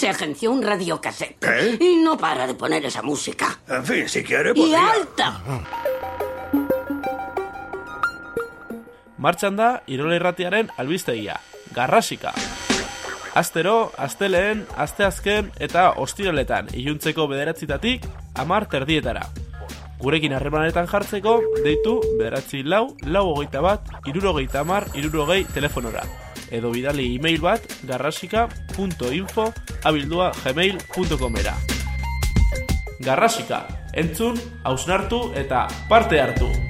Se agenció un radiocassette. ¿Qué? Y no para de poner esa música. En fin, si quiere, ¡Y podría... alta! Martxan da Irola Irratiaren albistegia, Garrasika. Astero, asteleen, asteazken eta ostiraletan iluntzeko bederatzitatik amar terdietara. Gurekin harremanetan jartzeko, deitu bederatzi lau, lau hogeita bat, irurogeita amar, irurogei telefonora. Edo bidali e-mail bat garrasika.info abildua gmail.comera. Garrasika, entzun, hausnartu eta parte hartu!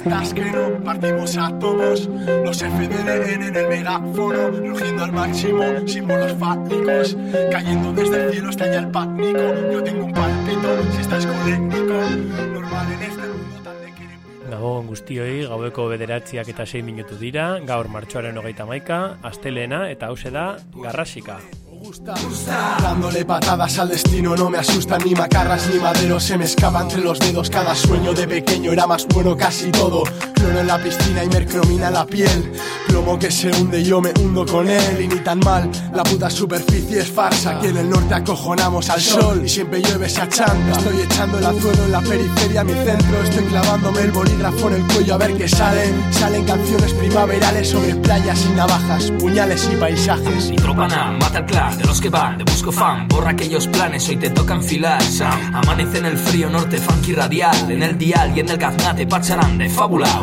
Estás que no partimos átomos, los FDN en el megáfono, rugiendo al máximo, símbolos fálicos, cayendo desde el cielo estalla el pánico. Yo tengo un palpito, si estás coléctico, normal en este mundo tan de. Gabon guztioi, gaueko bederatziak eta 6 minutu dira, gaur martxoaren hogeita maika, astelena eta hause da garrasika. Dándole patadas al destino, no me asustan ni macarras ni maderos. Se me escapa entre los dedos. Cada sueño de pequeño era más bueno casi todo. Cloro en la piscina y mercromina la piel. Plomo que se hunde, yo me hundo con él. Y ni tan mal, la puta superficie es farsa. Aquí en el norte acojonamos al sol. Y siempre llueve esa chanta. Estoy echando el azuelo en la periferia, mi centro. Estoy clavándome el bolígrafo en el cuello a ver qué salen. Salen canciones primaverales sobre playas y navajas, puñales y paisajes. Mi tropa na, mata el clan de los que van, de busco fan, borra aquellos planes, hoy te toca enfilar. Sam. Amanece en el frío norte, funky radial, en el dial y en el gaznate pacharán de fábula,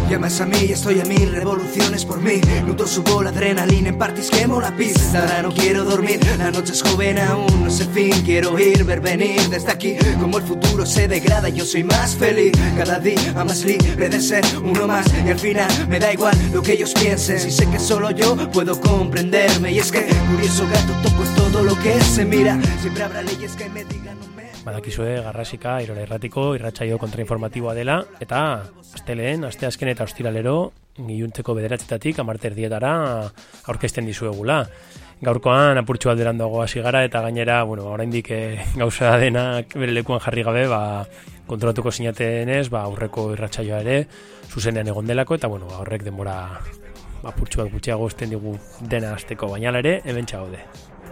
Llamas a mí, estoy a mil revoluciones por mí. Nudo subo la adrenalina en parties, quemo la pista. Ahora no quiero dormir, la noche es joven aún, no sé fin. Quiero ir, ver venir desde aquí. Como el futuro se degrada, yo soy más feliz. Cada día más libre de ser uno más. Y al final me da igual lo que ellos piensen. Si sé que solo yo puedo comprenderme. Y es que curioso gato toco es todo lo que se mira. Siempre habrá leyes que me digan. Badakizue garrasika, irola irratiko, irratsaio kontrainformatiboa dela, eta asteleen, aste azken eta ostiralero, giluntzeko bederatzetatik, amarter dietara, aurkezten dizuegula. Gaurkoan apurtxu bat berandago hasi gara eta gainera, bueno, oraindik eh, gauza denak bere lekuan jarri gabe, ba, kontrolatuko sinatenez, ba, aurreko irratsaioa ere, zuzenean egon delako, eta bueno, ba, horrek denbora apurtxu bat gutxiago esten digu dena azteko, baina ere, hemen txagaude.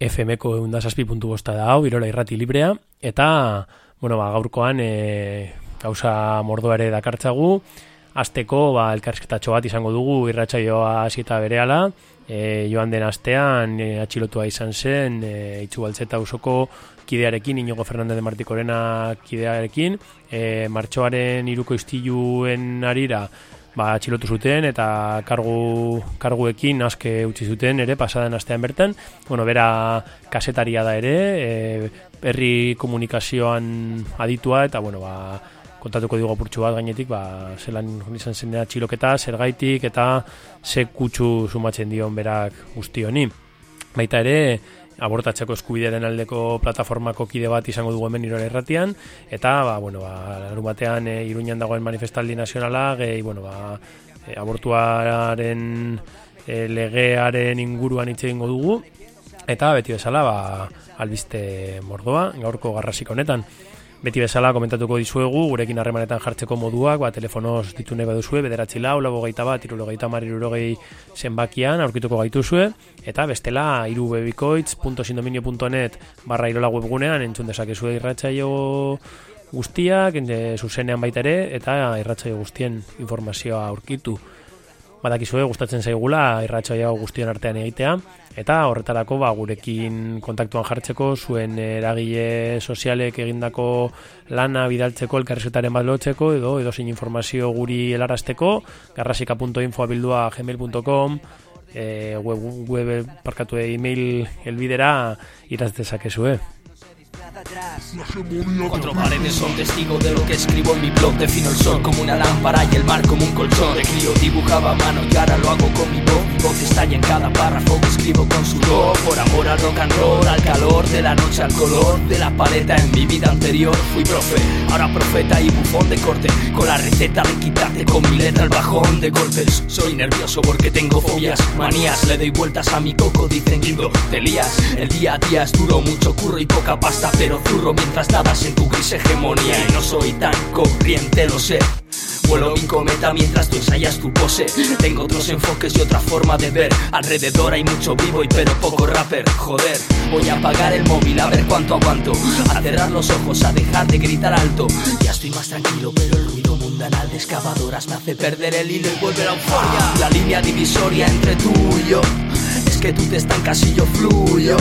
FM-ko eundazazpi puntu bosta da hau, irola irrati librea, eta, bueno, ba, gaurkoan e, gauza mordoa ere dakartzagu, azteko, ba, elkarrizketatxo bat izango dugu, irratsaioa hasita berehala, e, joan den astean, e, atxilotua izan zen, e, itxu baltzeta usoko kidearekin, Inigo Fernandez de Martikorena kidearekin, e, martxoaren iruko istiluen arira, ba, atxilotu zuten eta kargu, karguekin aske utzi zuten ere pasadan astean bertan. Bueno, bera kasetaria da ere, e, herri komunikazioan aditua eta bueno, ba, kontatuko dugu apurtxu bat gainetik, ba, zelan izan zen atxiloketa, zer gaitik eta ze kutsu sumatzen dion berak guzti honi. Baita ere, abortatzeko eskubidearen aldeko plataformako kide bat izango dugu hemen irora erratian, eta, ba, bueno, ba, larun batean e, iruñan dagoen manifestaldi nazionala, gehi, bueno, ba, e, abortuaren e, legearen inguruan hitz egingo dugu, eta beti bezala, ba, albiste mordoa, gaurko garrasik honetan. Beti bezala komentatuko dizuegu, gurekin harremanetan jartzeko moduak, ba, telefonoz ditu nahi baduzue, bederatzi lau, lago gaita bat, irulo gaita mar, zenbakian, aurkituko gaituzue, eta bestela, irubebikoitz.sindominio.net barra irola webgunean, entzun dezakezue irratzaio guztiak, zuzenean baita ere, eta irratzaio guztien informazioa aurkitu. Badakizue gustatzen zaigula irratsaio guztion artean egitea eta horretarako ba, gurekin kontaktuan jartzeko zuen eragile sozialek egindako lana bidaltzeko elkarrezetaren bat lotzeko edo edo sin informazio guri helarazteko garrasika.info abildua gmail.com e, web, web parkatu e-mail elbidera iraz dezakezue. Cuatro paredes son testigos de lo que escribo en mi blog. Defino el sol como una lámpara y el mar como un colchón. De crío dibujaba a mano y ahora lo hago con mi voz. Mi voz estalla en cada párrafo que escribo con sudor. Por amor al rock and roll, al calor de la noche, al color de la paleta En mi vida anterior. Fui profe, ahora profeta y bufón de corte. Con la receta de quitarte con mi letra el bajón de golpes. Soy nervioso porque tengo fobias, manías. Le doy vueltas a mi coco, dicen Guido, te lías. El día a día es duro, mucho curro y poca pasta Pero zurro mientras nadas en tu gris hegemonía. Y no soy tan corriente, lo sé. Vuelo mi cometa mientras tú ensayas tu pose. Tengo otros enfoques y otra forma de ver. Alrededor hay mucho vivo y pero poco rapper. Joder, voy a apagar el móvil a ver cuánto aguanto. A cerrar los ojos, a dejar de gritar alto. Ya estoy más tranquilo pero el ruido mundanal de excavadoras Me hace perder el hilo y vuelve la euforia. La línea divisoria entre tú y yo. Es que tú te estancas y yo fluyo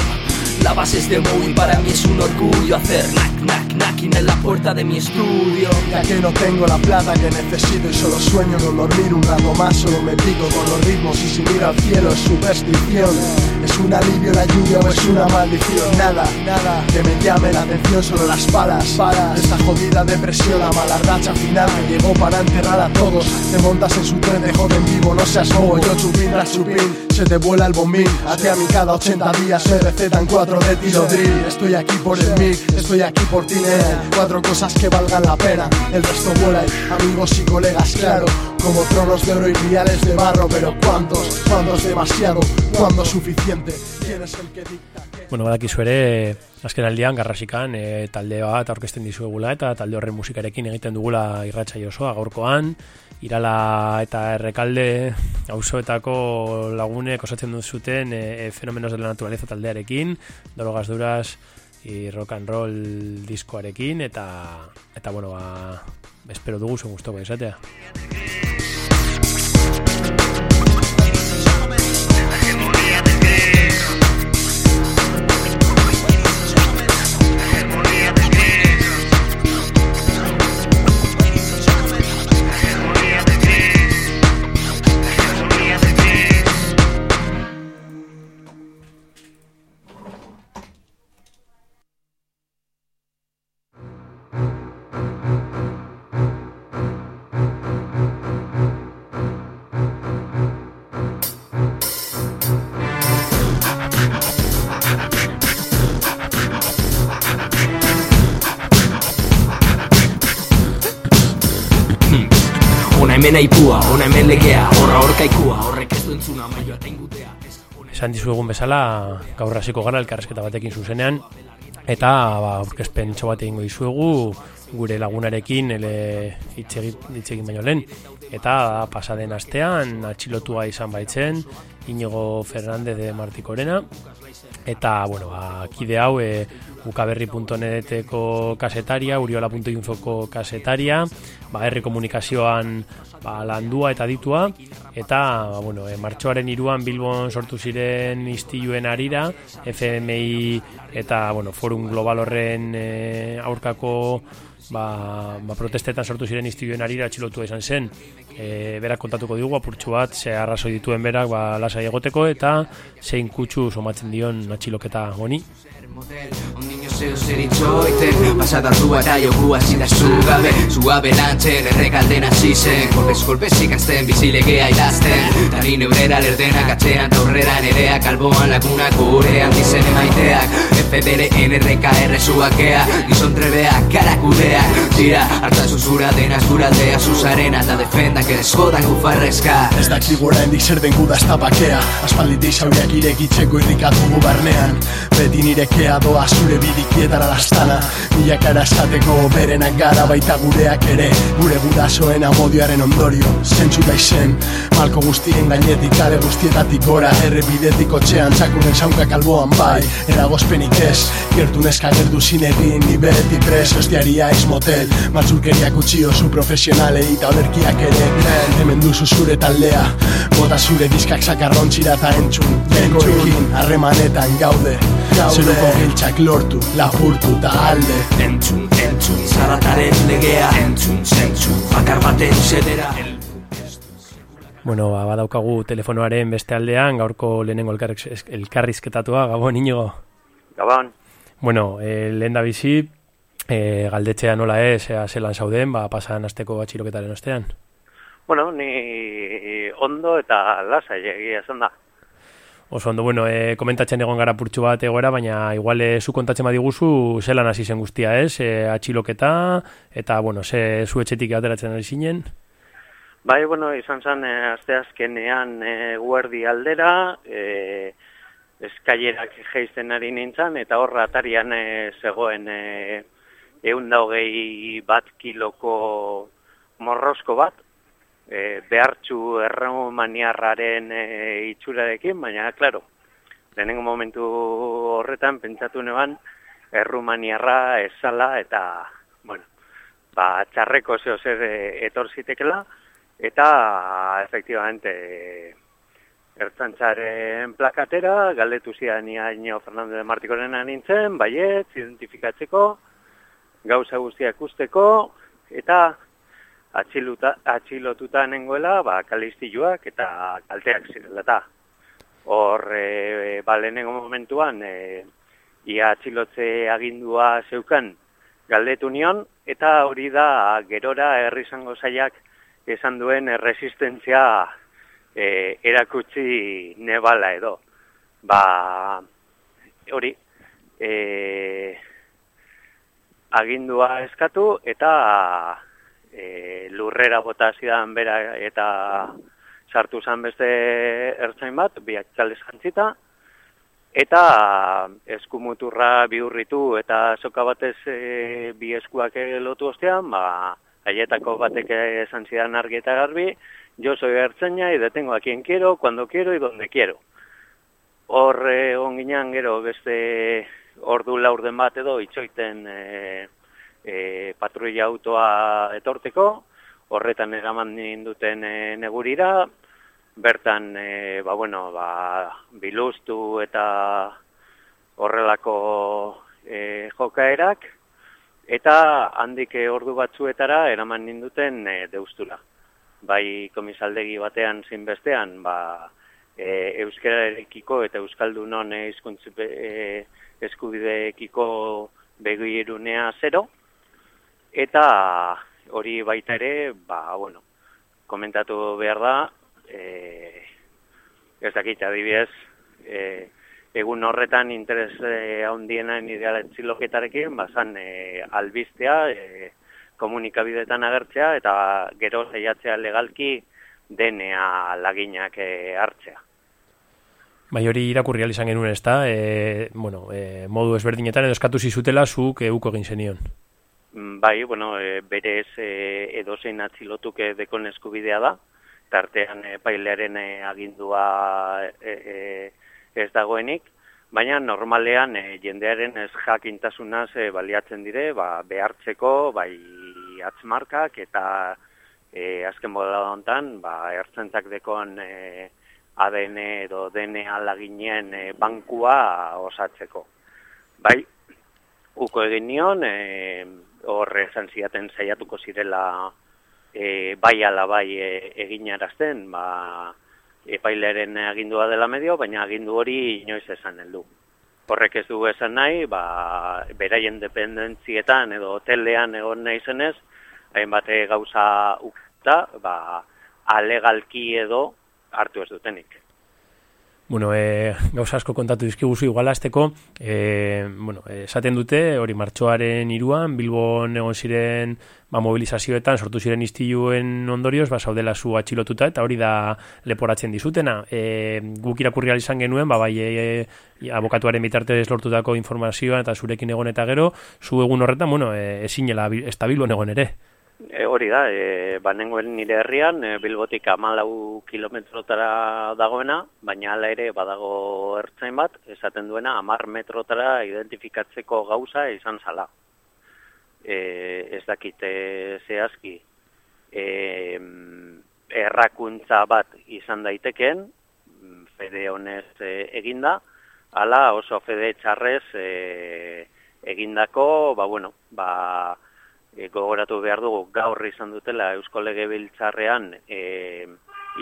la base es de y para mí es un orgullo hacer knack, knack, knacking en la puerta de mi estudio. Ya que no tengo la plata que necesito y solo sueño con dormir un rato más, solo me pico con los ritmos y si miro al cielo es superstición. Es un alivio la lluvia o es una maldición, nada, nada que me llame la atención, solo las balas, balas. Esta jodida depresión, la mala racha final me llegó para enterrar a todos. Te montas en su tren de joven vivo, no seas bobo, yo chupín tras chupín, se te vuela el bombín. Hace a mí cada 80 días se recetan cuatro de tiro drill Estoy aquí por el mic, estoy aquí por ti nena. Cuatro cosas que valgan la pena, el resto vuela amigos y colegas, claro Como tronos de oro y viales de barro Pero ¿cuántos? ¿Cuándo es demasiado? ¿Cuándo es suficiente? ¿Quién es el que dicta? Bueno, badakizu ere, azken aldian, garrasikan, e, talde bat aurkezten dizuegula eta talde horren musikarekin egiten dugula irratxa osoa gaurkoan, irala eta errekalde auzoetako lagunek osatzen dut zuten e, e, fenomenos de la naturaleza taldearekin, drogas duras y rock and roll diskoarekin, eta, eta bueno, ba, espero dugu zuen guztoko izatea. Hemen aipua, ona hemen legea Horra horkaikua, horrek ez du entzuna maioa eta ingutea Esan dizuegun bezala, gaur hasiko gara elkarrezketa batekin zuzenean, eta ba, aurkezpen bat egingo dizuegu, gure lagunarekin ele hitz baino lehen. Eta pasaden astean atxilotua izan baitzen, Inigo Fernandez de Martikorena, eta, bueno, ba, kide hau, e, ukaberri.neteko kasetaria, uriola.infoko kasetaria, ba, herri komunikazioan ba, landua eta ditua, eta, ba, bueno, e, martxoaren iruan Bilbon sortu ziren istiluen arira, FMI eta, bueno, forum global horren e, aurkako ba, ba, protestetan sortu ziren istiluen arira atxilotua izan zen. E, berak kontatuko digu apurtxu bat, ze arrazoi dituen berak ba, lasai egoteko, eta zein kutsu somatzen dion atxiloketa honi. Zeu zer itxoiten Pasada rua eta jokua zidazu gabe Suabe lantzen errekalden hasi zen Kolpez kolpez ikasten bizilegea idazten. Tari neurera lerdenak atzean taurrera nerea Kalboan lagunak gurean dizen emaiteak. FBR NRKR zuakea Gizon trebeak karakudeak. Tira, harta zuzura denaz guraldea Zuzarena eta defendak ez jodan gufarrezka. Ez dakigu oraindik zer den guda ez da bakea. Aspalditik zauriak irekitzeko irrikatugu barnean. Beti nirekea doa zure bidikietara lastana Milakara esateko berenak gara baita gureak ere. Gure gurasoen amodioaren ondorio Zentzu da izen Malko guztien gainetik kale guztietatik gora Errepidetik otxean txakuren zaunkak alboan bai. Eragozpenik ez Gertu neska gertu zinegin Ni beti pres Ostiaria ez motel. Matzulkeriak utzi oso profesionalei Eta olerkiak ere. Hemen duzu zure taldea Bota zure diskak sakarrontzira eta entzun. Bekoekin harremanetan gaude Zeruko giltxak lortu, lapurtu eta alde Entzun, entzun, zarataren legea Entzun, zentzun, bakar baten zedera Bueno, ba, badaukagu telefonoaren beste aldean, gaurko lehenengo elkarriz- elkarrizketatua, gabon inigo. Gabon, Bueno, e, lehen da bizi, e, galdetzea nola ez, ea zelan zauden, ba, pasan asteko atxiloketaren ostean. bueno, ni ondo eta lasai egia esan da. Oso ondo, bueno, e, komentatzen egon gara purtsu bat egoera, baina igual e, zu kontatzen badiguzu zelan hasi zen guztia, ez? E, atxiloketa, eta, bueno, ze zu etxetik ateratzen ari zinen. Bai, bueno, izan zen e, aste azkenean e, guerdi aldera, e, eskailerak geizten ari nintzen, eta horra atarian e, zegoen e, eunda hogei bat kiloko morro arrosko bat, e, behartxu erromaniarraren e, itxurarekin, baina, klaro, lehenengo momentu horretan pentsatu neban, errumaniarra esala eta, bueno, ba, txarreko zeo zer e, etor zitekela, eta, efektibamente, ertzantzaren plakatera, galdetu zian Iaino Fernando de Martikoren nintzen, baiet, identifikatzeko, gauza guztiak ikusteko, eta atxiluta, atxilotuta nengoela, ba, kalistiluak eta kalteak zirela eta. Hor, e, ba, lehenengo momentuan, e, ia atxilotze agindua zeukan galdetu nion, eta hori da gerora herri zango zaiak esan duen resistentzia e, erakutsi nebala edo. Ba, hori, e, agindua eskatu eta e, lurrera bota zidan bera eta sartu zan beste ertzain bat, biak txalez jantzita, eta eskumuturra bihurritu eta soka batez e, bi eskuak lotu ostean, ba, haietako batek esan zidan argi eta garbi, jo soy ertzaina y detengo a quien quiero, cuando quiero y donde quiero. Hor e, onginan gero beste ordu laurden bat edo itxoiten e, e, patrulla autoa etorteko, horretan eraman ninduten e, negurira, bertan, e, ba, bueno, ba, biluztu eta horrelako e, jokaerak, eta handik e, ordu batzuetara eraman ninduten e, deustura. Bai komisaldegi batean zinbestean, ba, e, euskararekiko eta euskaldunon e, e, eskubideekiko begirunea zero, Eta hori baita ere, ba, bueno, komentatu behar da, e, ez dakit, adibidez, e, egun horretan interes e, handienan idealetziloketarekin, bazan e, albistea, e, komunikabidetan agertzea, eta gero zeiatzea legalki denea laginak e, hartzea. Bai hori irakurri izan genuen ez da, e, bueno, e, modu ezberdinetan edo eskatu zizutela zuk euko egin zenion. Bai, bueno, e, berez e, edozein atzilotuke dekon eskubidea da, tartean e, pailearen e, agindua e, e, ez dagoenik, baina normalean e, jendearen ez jakintasunaz e, baliatzen dire, ba, behartzeko, bai atzmarkak eta e, azken boda hontan, ba, ertzentzak dekon e, ADN edo DNA laginen e, bankua osatzeko. Bai, uko egin nion, e, horre esan ziaten saiatuko zirela e, bai ala bai e, eginarazten, ba, epaileren agindua dela medio, baina agindu hori inoiz esan heldu. Horrek ez du esan nahi, ba, beraien dependentzietan edo hotelean egon nahi zenez, hainbat gauza ukta, ba, alegalki edo hartu ez dutenik. Bueno, e, gauza asko kontatu dizkiguzu igualazteko, e, bueno, esaten dute, hori martxoaren iruan, Bilbon egon ziren ba, mobilizazioetan, sortu ziren istiluen ondorioz, ba, saudela zu atxilotuta, eta hori da leporatzen dizutena. E, guk irakurri izan genuen, ba, bai, e, abokatuaren bitartez lortutako informazioa, eta zurekin egon eta gero, zu egun horretan, bueno, e, ezinela, ez da Bilbon egon ere. E, hori da, e, banengoen nire herrian, e, bilbotik amalau kilometrotara dagoena, baina ala ere badago ertzain bat, esaten duena amar metrotara identifikatzeko gauza izan zala. E, ez dakite zehazki, e, errakuntza bat izan daiteken, fede honez e, eginda, ala oso fede txarrez e, egindako, ba bueno, ba e, gogoratu behar dugu gaur izan dutela Eusko Lege Biltzarrean e,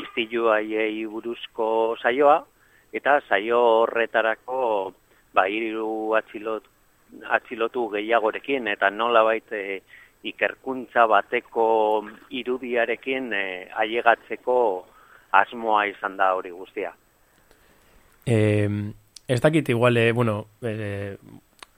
iztilu aiei buruzko saioa, eta saio horretarako ba, iriru atxilot, atxilotu gehiagorekin, eta nola baite ikerkuntza bateko irudiarekin e, aiegatzeko asmoa izan da hori guztia. Eh, ez dakit igual, bueno, eh,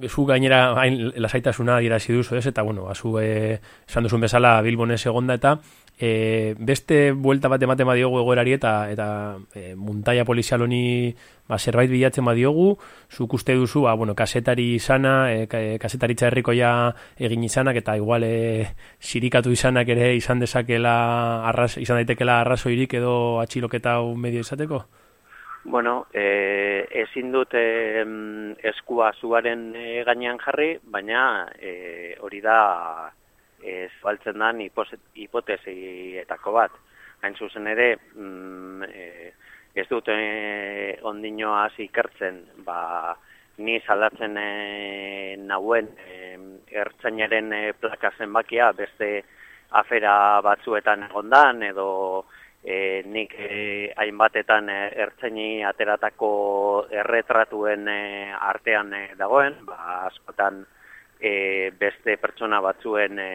zu gainera hain lasaitasuna adierazi duzu, ez? Eta bueno, azu eh esan duzun bezala Bilbones egonda eta e, beste buelta bat ematen badiogu egoerari eta eta e, muntaia polizial honi ba, zerbait bilatzen badiogu, zuk uste duzu, ba, bueno, kasetari izana, e, kasetaritza herrikoia egin izanak eta igual e, sirikatu izanak ere izan dezakela arras, izan daitekela arrazoirik edo atxiloketa medio izateko? Bueno, e, ezin dut e, eskua zuaren e, gainean jarri, baina e, hori da ez baltzen dan hipotesietako bat. Hain zuzen ere, mm, e, ez dut e, ondino hasi ikertzen, ba, ni salatzen e, nauen e, ertzainaren e, plaka zenbakia beste afera batzuetan egondan edo e, nik e, hainbatetan e, ertzaini ateratako erretratuen e, artean e, dagoen, ba, askotan e, beste pertsona batzuen e,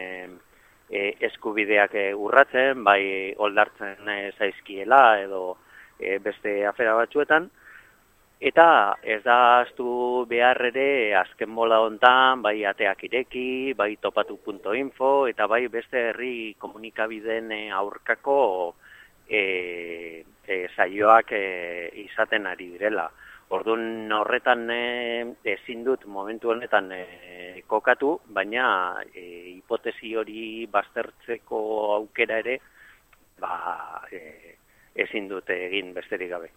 e, eskubideak e, urratzen, bai oldartzen e, zaizkiela edo e, beste afera batzuetan, Eta ez da astu behar ere azken bola hontan bai ateak ireki, bai topatu.info eta bai beste herri komunikabideen aurkako e, e, saioak e, izaten ari direla. Orduan horretan e, ezin dut momentu honetan e, kokatu, baina e, hipotesi hori baztertzeko aukera ere ba, e, ezin dut egin besterik gabe.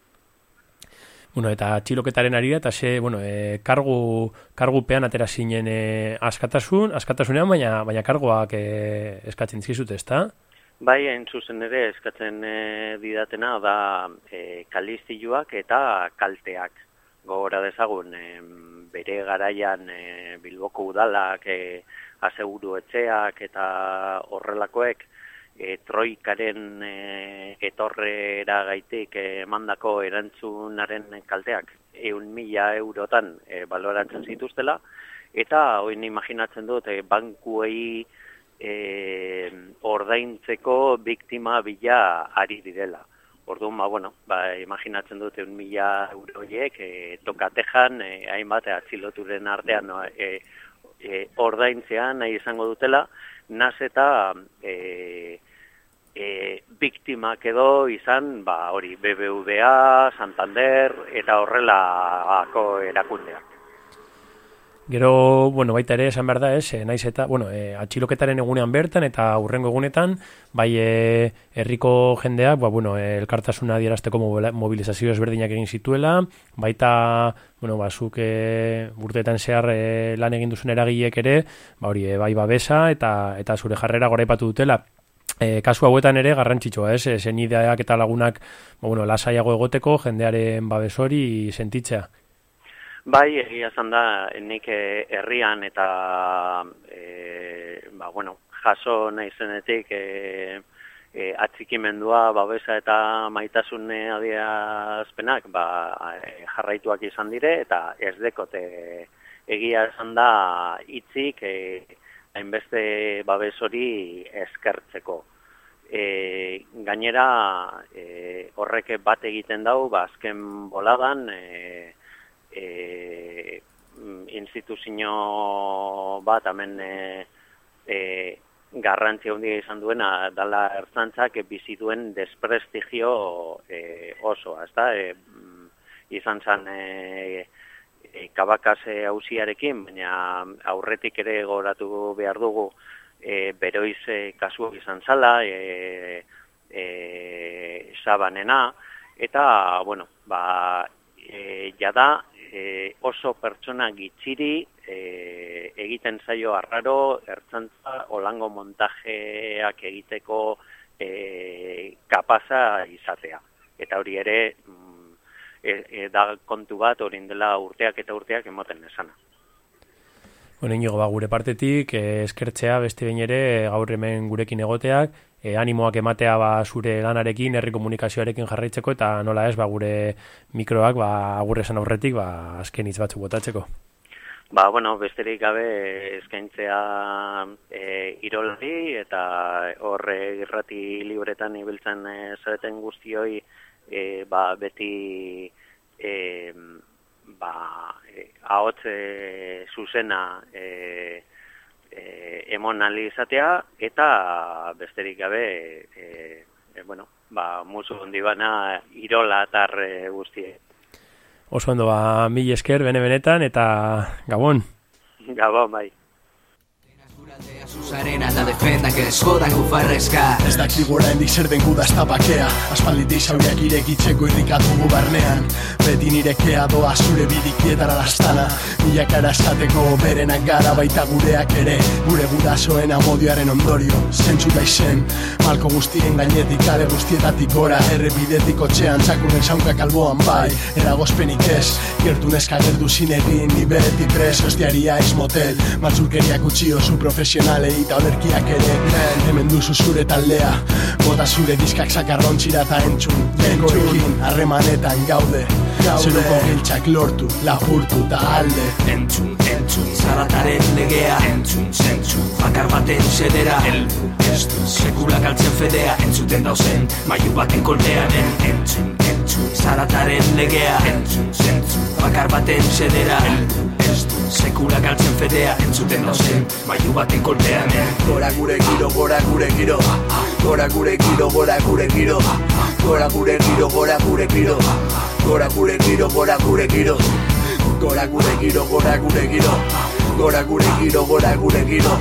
Bueno, eta txiloketaren ari eta ze, bueno, e, kargu, kargupean atera zinen e, askatasun, askatasunean, baina, baina kargoak e, eskatzen dizkizut, ezta? Bai, hain zuzen ere eskatzen e, didatena da e, kalistiluak eta kalteak. Gogora dezagun, e, bere garaian e, bilboko udalak, e, aseguru etxeak eta horrelakoek, e, troikaren e, etorrera gaitik emandako erantzunaren kalteak eun mila eurotan e, baloratzen zituztela, eta hoin imaginatzen dut e, bankuei e, ordaintzeko biktima bila ari direla. Orduan, ba, bueno, ba, imaginatzen dute un mila euroiek, e, tokatejan, e, hainbat, atziloturen artean e, e, ordaintzean nahi izango dutela, naz eta e, e, biktimak edo izan, ba, hori, BBVA, Santander, eta horrela erakundeak. Gero, bueno, baita ere esan behar da, ez, naiz eta, bueno, e, atxiloketaren egunean bertan eta hurrengo egunetan, bai e, herriko jendeak, ba, bueno, e, elkartasuna dierazteko mobilizazio ezberdinak egin zituela, baita, bueno, ba, zuk e, urteetan zehar e, lan egin duzun eragileek ere, ba, hori, e, bai babesa eta eta zure jarrera goraipatu dutela. E, kasu hauetan ere garrantzitsua, ez, zen ideak eta lagunak, ba, bueno, lasaiago egoteko, jendearen babesori sentitzea. Bai, egia zan da, nik eh, herrian eta, e, ba, bueno, jaso nahi zenetik e, e, atzikimendua, babesa eta maitasun adiazpenak, ba, jarraituak izan dire, eta ez dekote egia zan da itzik, e, hainbeste babes hori eskertzeko. E, gainera, e, horrek bat egiten dau, ba, azken boladan, e, e, instituzio bat hemen e, e, garrantzia handia izan duena dala ertzantzak bizi duen desprestigio e, oso, ezta? E, izan zen e, e, kabakase hausiarekin, baina aurretik ere goratu behar dugu e, beroiz e, kasu izan zala, e, e, sabanena, eta, bueno, ba, e, jada e, oso pertsona gitxiri e, egiten zaio arraro ertzantza olango montajeak egiteko e, kapaza izatea. Eta hori ere mm, e, e, da kontu bat hori dela urteak eta urteak emoten esana. Inigo, ba, gure partetik, eh, eskertzea beste behin ere gaur hemen gurekin egoteak, e, animoak ematea ba, zure lanarekin, herri komunikazioarekin jarraitzeko, eta nola ez, ba, gure mikroak, ba, agurre esan aurretik, ba, azken hitz batzuk botatzeko. Ba, bueno, besterik gabe eskaintzea e, irolari eta horre irrati libretan ibiltzen e, zareten guztioi e, ba, beti e, ba, e, ahotze zuzena e, e, emon izatea, eta besterik gabe, e, e, bueno, ba, musu hondi bana irola atar guztie. Oso ondo, ba, mil esker, bene-benetan, eta gabon. Gabon, bai. La defendan que les jodan gufarrezka Ez dakik gora hendik zer den guda ez bakea. Aspalditik zauriak irekitzeko irrikatu gu barnean. Beti nirekea doa zure bidikietara lastana Milakara esateko berenak gara baita gureak ere. Gure gurasoen amodioaren ondorio Zentzu da izen Malko guztien gainetik kale guztietatik gora. Errepidetik otxean txakurren zaunka kalboan bai. Eragozpenik ez Gertu neska gerdu zinegin Ni beti pres Ostiaria ez motel. Matzulkeriak utxio zu profesionalei eta olerkiak ere. Hemen duzu zure taldea. Bota zure diskak sakarrontzira eta entzun. Begoekin harremanetan gaude. Zeruko giltxak lortu, lapurtu eta alde. Entzun, entzun, zarataren legea. Entzun, zentzun, bakar baten zedera Elbu, ez du, sekula galtzen fedea. Entzuten dauzen, maiu baten kolpean. Entzun, entzun, zarataren legea. Entzun, zentzun, bakar baten zedera Elbu, ez du, sekula galtzen fedea. Entzuten dauzen, maiu baten kolpean Gora gure giro, gora gure giro. Gora gure giro, gora gure giro. Gora gure giro, gora gure giro. Gora gure giro, gora gure giro. Gora gure giro, gora gure giro. Gora gure giro, gora gure giro.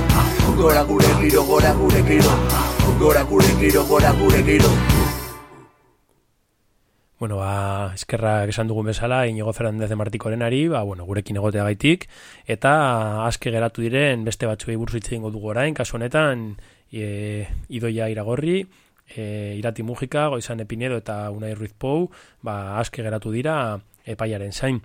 Gora gure giro, gora gure giro. Gora gure giro, gora gure giro Bueno, ba, eskerrak esan dugun bezala, Inigo Fernandez de Martikorenari, ba, bueno, gurekin egotea gaitik, eta aske geratu diren beste batzuei buruz hitz egingo dugu orain, kasu honetan, e, idoia iragorri, e, irati mugika, goizan epinedo eta unai ruiz pou, ba, aske geratu dira epaiaren zain.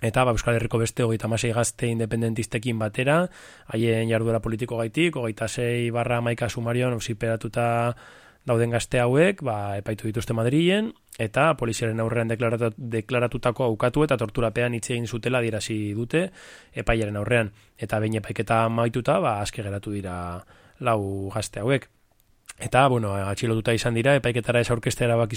Eta ba, Euskal Herriko beste hogeita masei gazte independentistekin batera, haien jarduera politiko gaitik, hogeita sei barra maika sumarion, ausiperatuta dauden gazte hauek, ba, epaitu dituzte Madrilen, eta poliziaren aurrean deklaratu, deklaratutako aukatu eta torturapean hitz egin zutela dirasi dute epaiaren aurrean. Eta behin epaiketa maituta, ba, aske geratu dira lau gazte hauek. Eta, bueno, atxilotuta izan dira, epaiketara ez aurkestea erabaki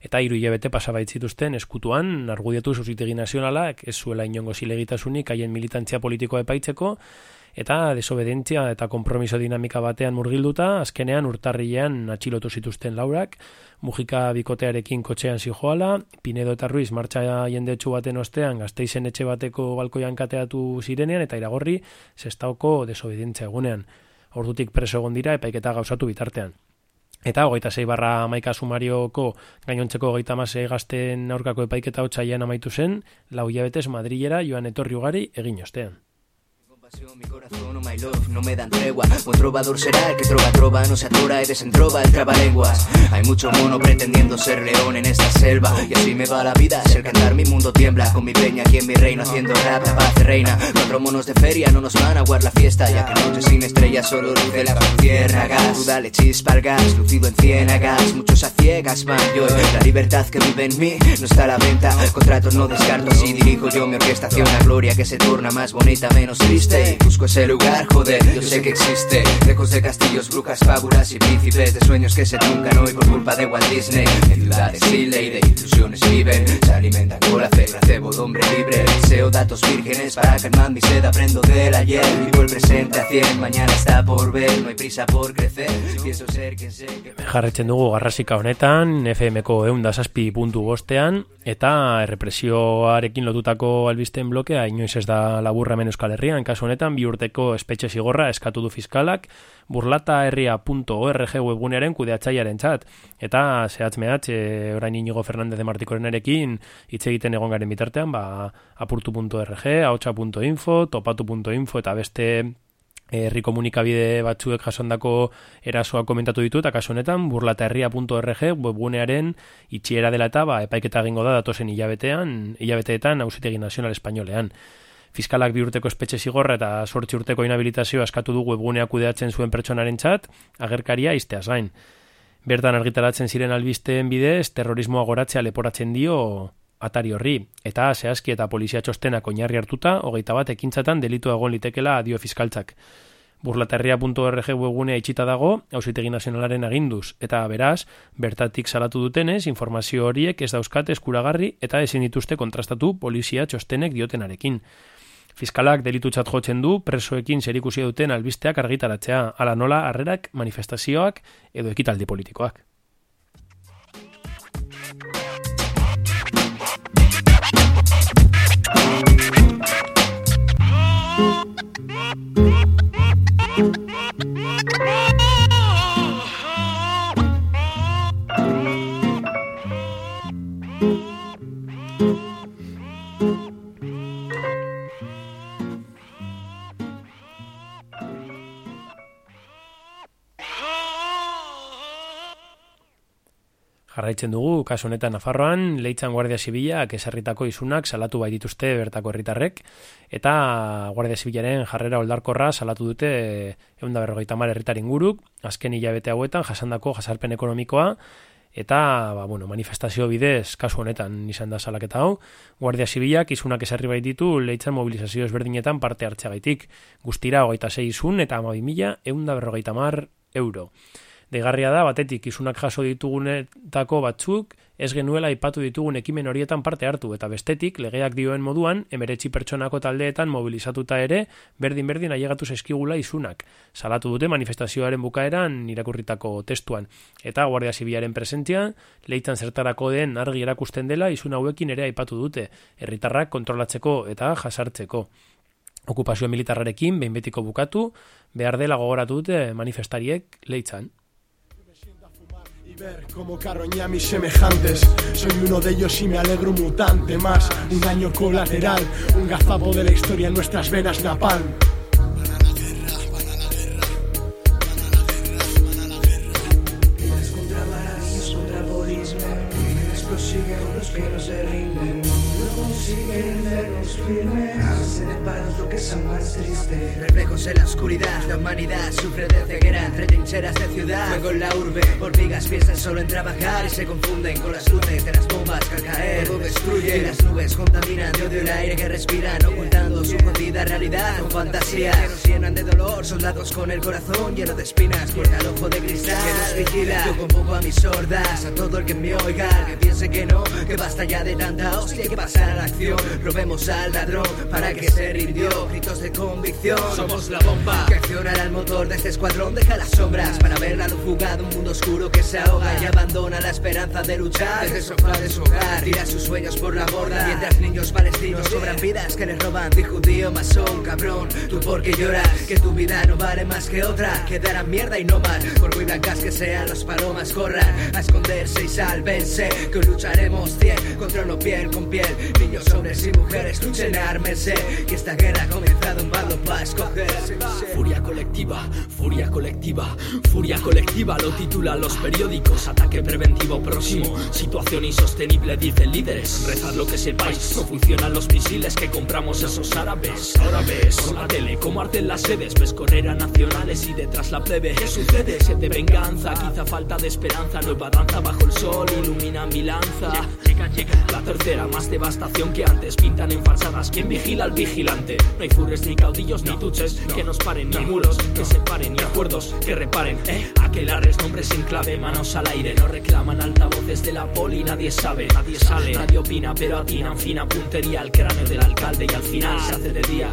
eta hiru hilabete pasabaitzituzten eskutuan, argudiatu zuzitegi nazionala, ez zuela inongo zilegitasunik haien militantzia politikoa epaitzeko, eta desobedentzia eta kompromiso dinamika batean murgilduta, azkenean urtarrilean atxilotu zituzten laurak, mujika bikotearekin kotxean zijoala, Pinedo eta Ruiz martxa jendetsu baten ostean gazteizen etxe bateko balkoian kateatu zirenean, eta iragorri zestaoko desobedentzia egunean. Ordutik preso egon dira epaiketa gauzatu bitartean. Eta hogeita zei barra maika sumarioko gainontzeko hogeita masei gazten aurkako epaiketa hotxaian amaitu zen, lau hilabetez Madrilera joan etorri ugari egin ostean. Mi corazón, oh my love, no me dan tregua. Un trovador será el que trova trova No se atora y desentrova el trabalenguas. Hay mucho mono pretendiendo ser león en esta selva Y así me va la vida, si al cantar mi mundo tiembla. Con mi peña aquí en mi reino haciendo rap La paz reina, cuatro monos de feria No nos van a guardar la fiesta Ya que noche sin estrellas solo luce la gas Tú dale chispa al gas, lucido en ciénagas Muchos a ciegas van. Yo La libertad que vive en mí no está a la venta. Contratos no descarto, así dirijo yo mi orquestación La gloria que se torna más bonita, menos triste Busco ese lugar, joder, yo sé que existe. Lejos de castillos, brujas, fábulas y príncipes De sueños que se truncan hoy por culpa de Walt Disney. En ciudades sin ley de ilusiones viven. Se alimentan con la fe, placebo de hombre libre. Deseo datos vírgenes para calmar mi sed. Aprendo del ayer, vivo el presente a cien. Mañana está por ver, no hay prisa por crecer. Pienso ser quien sé que... Jarretzen dugu garrasika honetan, FMko eunda saspi puntu bostean, eta represioarekin lotutako albisten blokea inoiz ez da laburra men euskal herrian, kasu honetan bi urteko espetxe zigorra eskatu du fiskalak burlataherria.org webgunearen kudeatzaiaren txat. Eta zehatz mehatz, e, orain inigo Fernandez de Martikorenerekin hitz egiten egon garen bitartean, ba, apurtu.org, haotxa.info, topatu.info eta beste herri komunikabide batzuek jasondako erasoa komentatu ditu eta kasu honetan burlataherria.org webgunearen itxiera dela eta ba, epaiketa egingo da datosen hilabetean, hilabeteetan Auzitegi Nazional Espainolean. Fiskalak bi urteko espetxe zigorra eta sortzi urteko inhabilitazioa eskatu du webgunea kudeatzen zuen pertsonaren txat, agerkaria izteaz gain. Bertan argitaratzen ziren albisteen bidez, terrorismoa goratzea leporatzen dio atari horri, eta zehazki eta polizia txostenak oinarri hartuta, hogeita bat ekintzatan delitu egon litekela adio fiskaltzak. Burlaterria.org webgunea itxita dago, hausitegi nazionalaren aginduz, eta beraz, bertatik salatu dutenez, informazio horiek ez dauzkat eskuragarri eta ezin dituzte kontrastatu polizia txostenek diotenarekin. Fiskalak delitutzat jotzen du presoekin zerikusia duten albisteak argitaratzea, ala nola harrerak, manifestazioak edo ekitaldi politikoak. Jarraitzen dugu, kasu honetan Nafarroan, leitzan Guardia Zibila, kesarritako izunak salatu bai dituzte bertako herritarrek, eta Guardia Zibilaren jarrera oldarkorra salatu dute egun da berrogeita mar herritar inguruk, azken hilabete hauetan, jasandako jasarpen ekonomikoa, eta ba, bueno, manifestazio bidez kasu honetan izan da salaketa hau, Guardia Zibilak izunak esarri bai ditu leitzan mobilizazio ezberdinetan parte hartzagaitik, guztira hogeita zei izun eta amabi mila egun da berrogeita mar euro. Degarria da, batetik, izunak jaso ditugunetako batzuk, ez genuela ipatu ditugun ekimen horietan parte hartu, eta bestetik, legeak dioen moduan, emeretzi pertsonako taldeetan mobilizatuta ere, berdin-berdin ailegatu eskigula izunak. Salatu dute manifestazioaren bukaeran irakurritako testuan. Eta Guardia Zibiaren presentzia, leitan zertarako den argi erakusten dela, izun hauekin ere aipatu dute, herritarrak kontrolatzeko eta jasartzeko. Okupazio militarrarekin, behin betiko bukatu, behar dela gogoratu dute manifestariek leitzan. Ver como carroña a mis semejantes. Soy uno de ellos y me alegro mutante más. Un daño colateral, un gazapo de la historia en nuestras venas napalm Reflejos en la oscuridad, la humanidad sufre de ceguera Entre trincheras de ciudad, fuego en la urbe Hormigas piensan solo en trabajar y se confunden Con las luces de las bombas que al caer Todo destruye y las nubes contaminan de odio el aire que respiran Ocultando su jodida realidad. Con fantasía Que nos llenan de dolor, soldados con el corazón lleno de espinas Porque al ojo de cristal que nos vigila. Yo convoco a mis sordas, a todo el que me oiga Que piense que no, que basta ya de tanta hostia que pasar a la acción, robemos al ladrón Para que se rindió, gritos de convicción. Somos la bomba. Que accionará el motor de este escuadrón Deja las sombras para ver la luz fugada Un mundo oscuro que se ahoga y abandona la esperanza de luchar. Desde sofá de su hogar, tira sus sueños por la borda. Mientras niños palestinos cobran vidas que les roban. Di judío, masón, cabrón, tú porque lloras Que tu vida no vale más que otra. Quedará mierda y no mal Por muy blancas que sean, los palomas corran A esconderse y sálvense Que hoy lucharemos cien contra uno piel con piel. Niños, hombres y mujeres, luchen, ármense Que esta guerra ha comenzado un para escoger Furia colectiva, furia colectiva, furia colectiva lo titulan los periódicos. Ataque preventivo próximo, situación insostenible, dicen líderes. Rezad lo que sepáis, no funcionan los misiles que compramos esos árabes. Ahora ves por la tele cómo arden las sedes, ves correr a nacionales y detrás la plebe. ¿Qué sucede? Sed de venganza, quizá falta de esperanza. Nueva danza bajo el sol, ilumina mi lanza. La tercera, más devastación que antes. Pintan en falsadas, ¿quién vigila al vigilante? No hay furres ni caudillos ni tuches que nos paren, ni muros que separen, ni acuerdos que reparen. Eh, aquelares, nombres en clave, manos al aire. No reclaman altavoces de la poli, nadie sabe, nadie sale. Nadie opina, pero atinan fina puntería al cráneo del alcalde y al final se hace de día.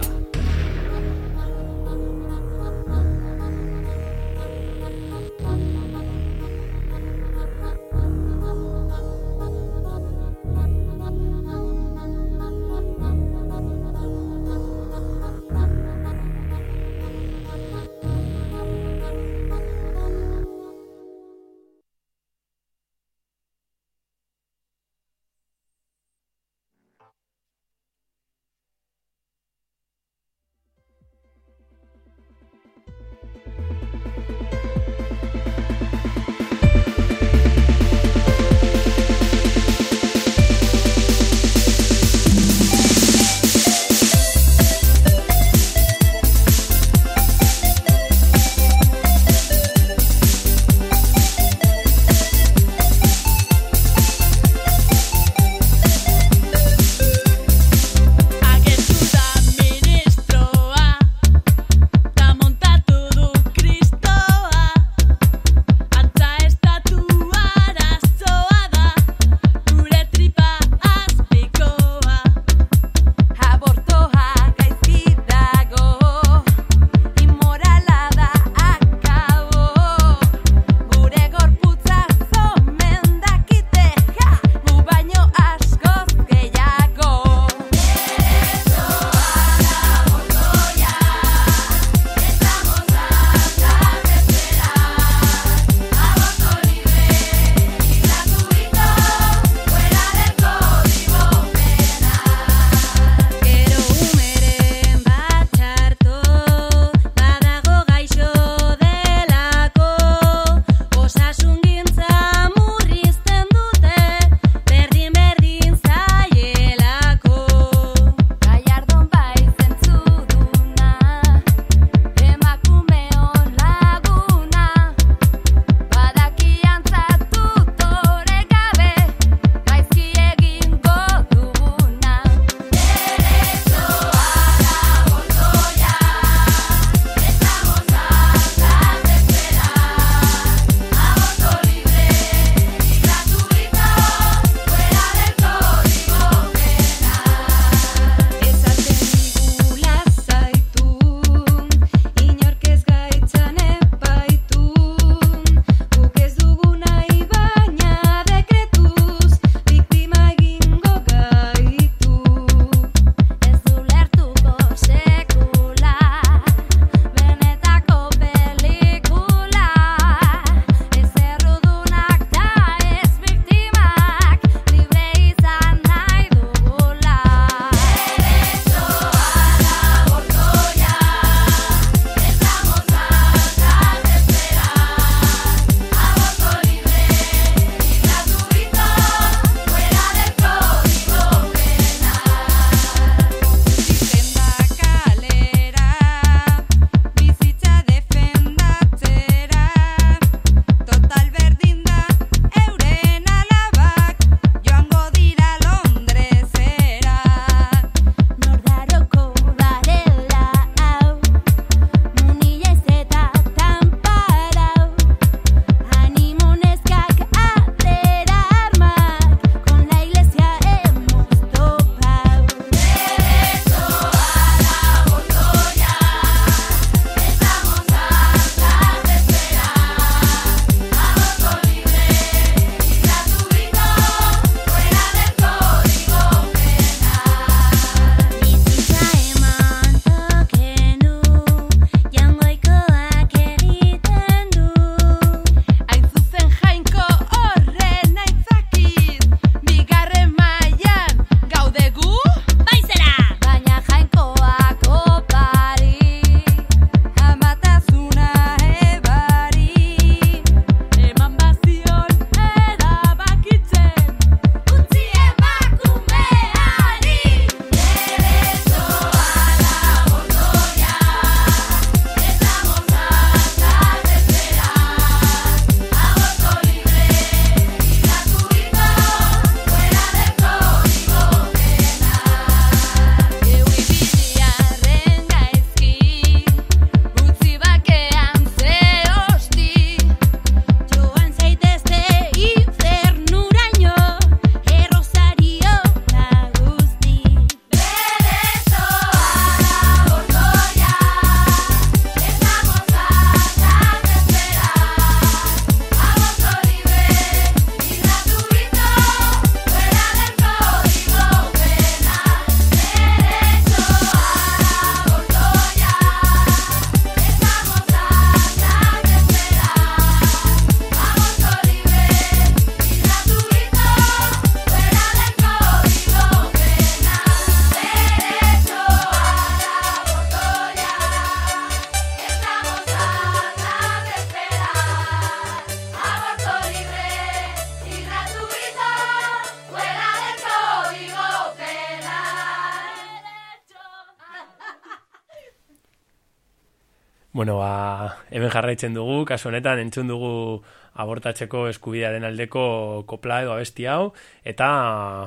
Jarraitzen dugu, kasu honetan entzun dugu abortatzeko eskubidearen aldeko kopla edo abesti hau, eta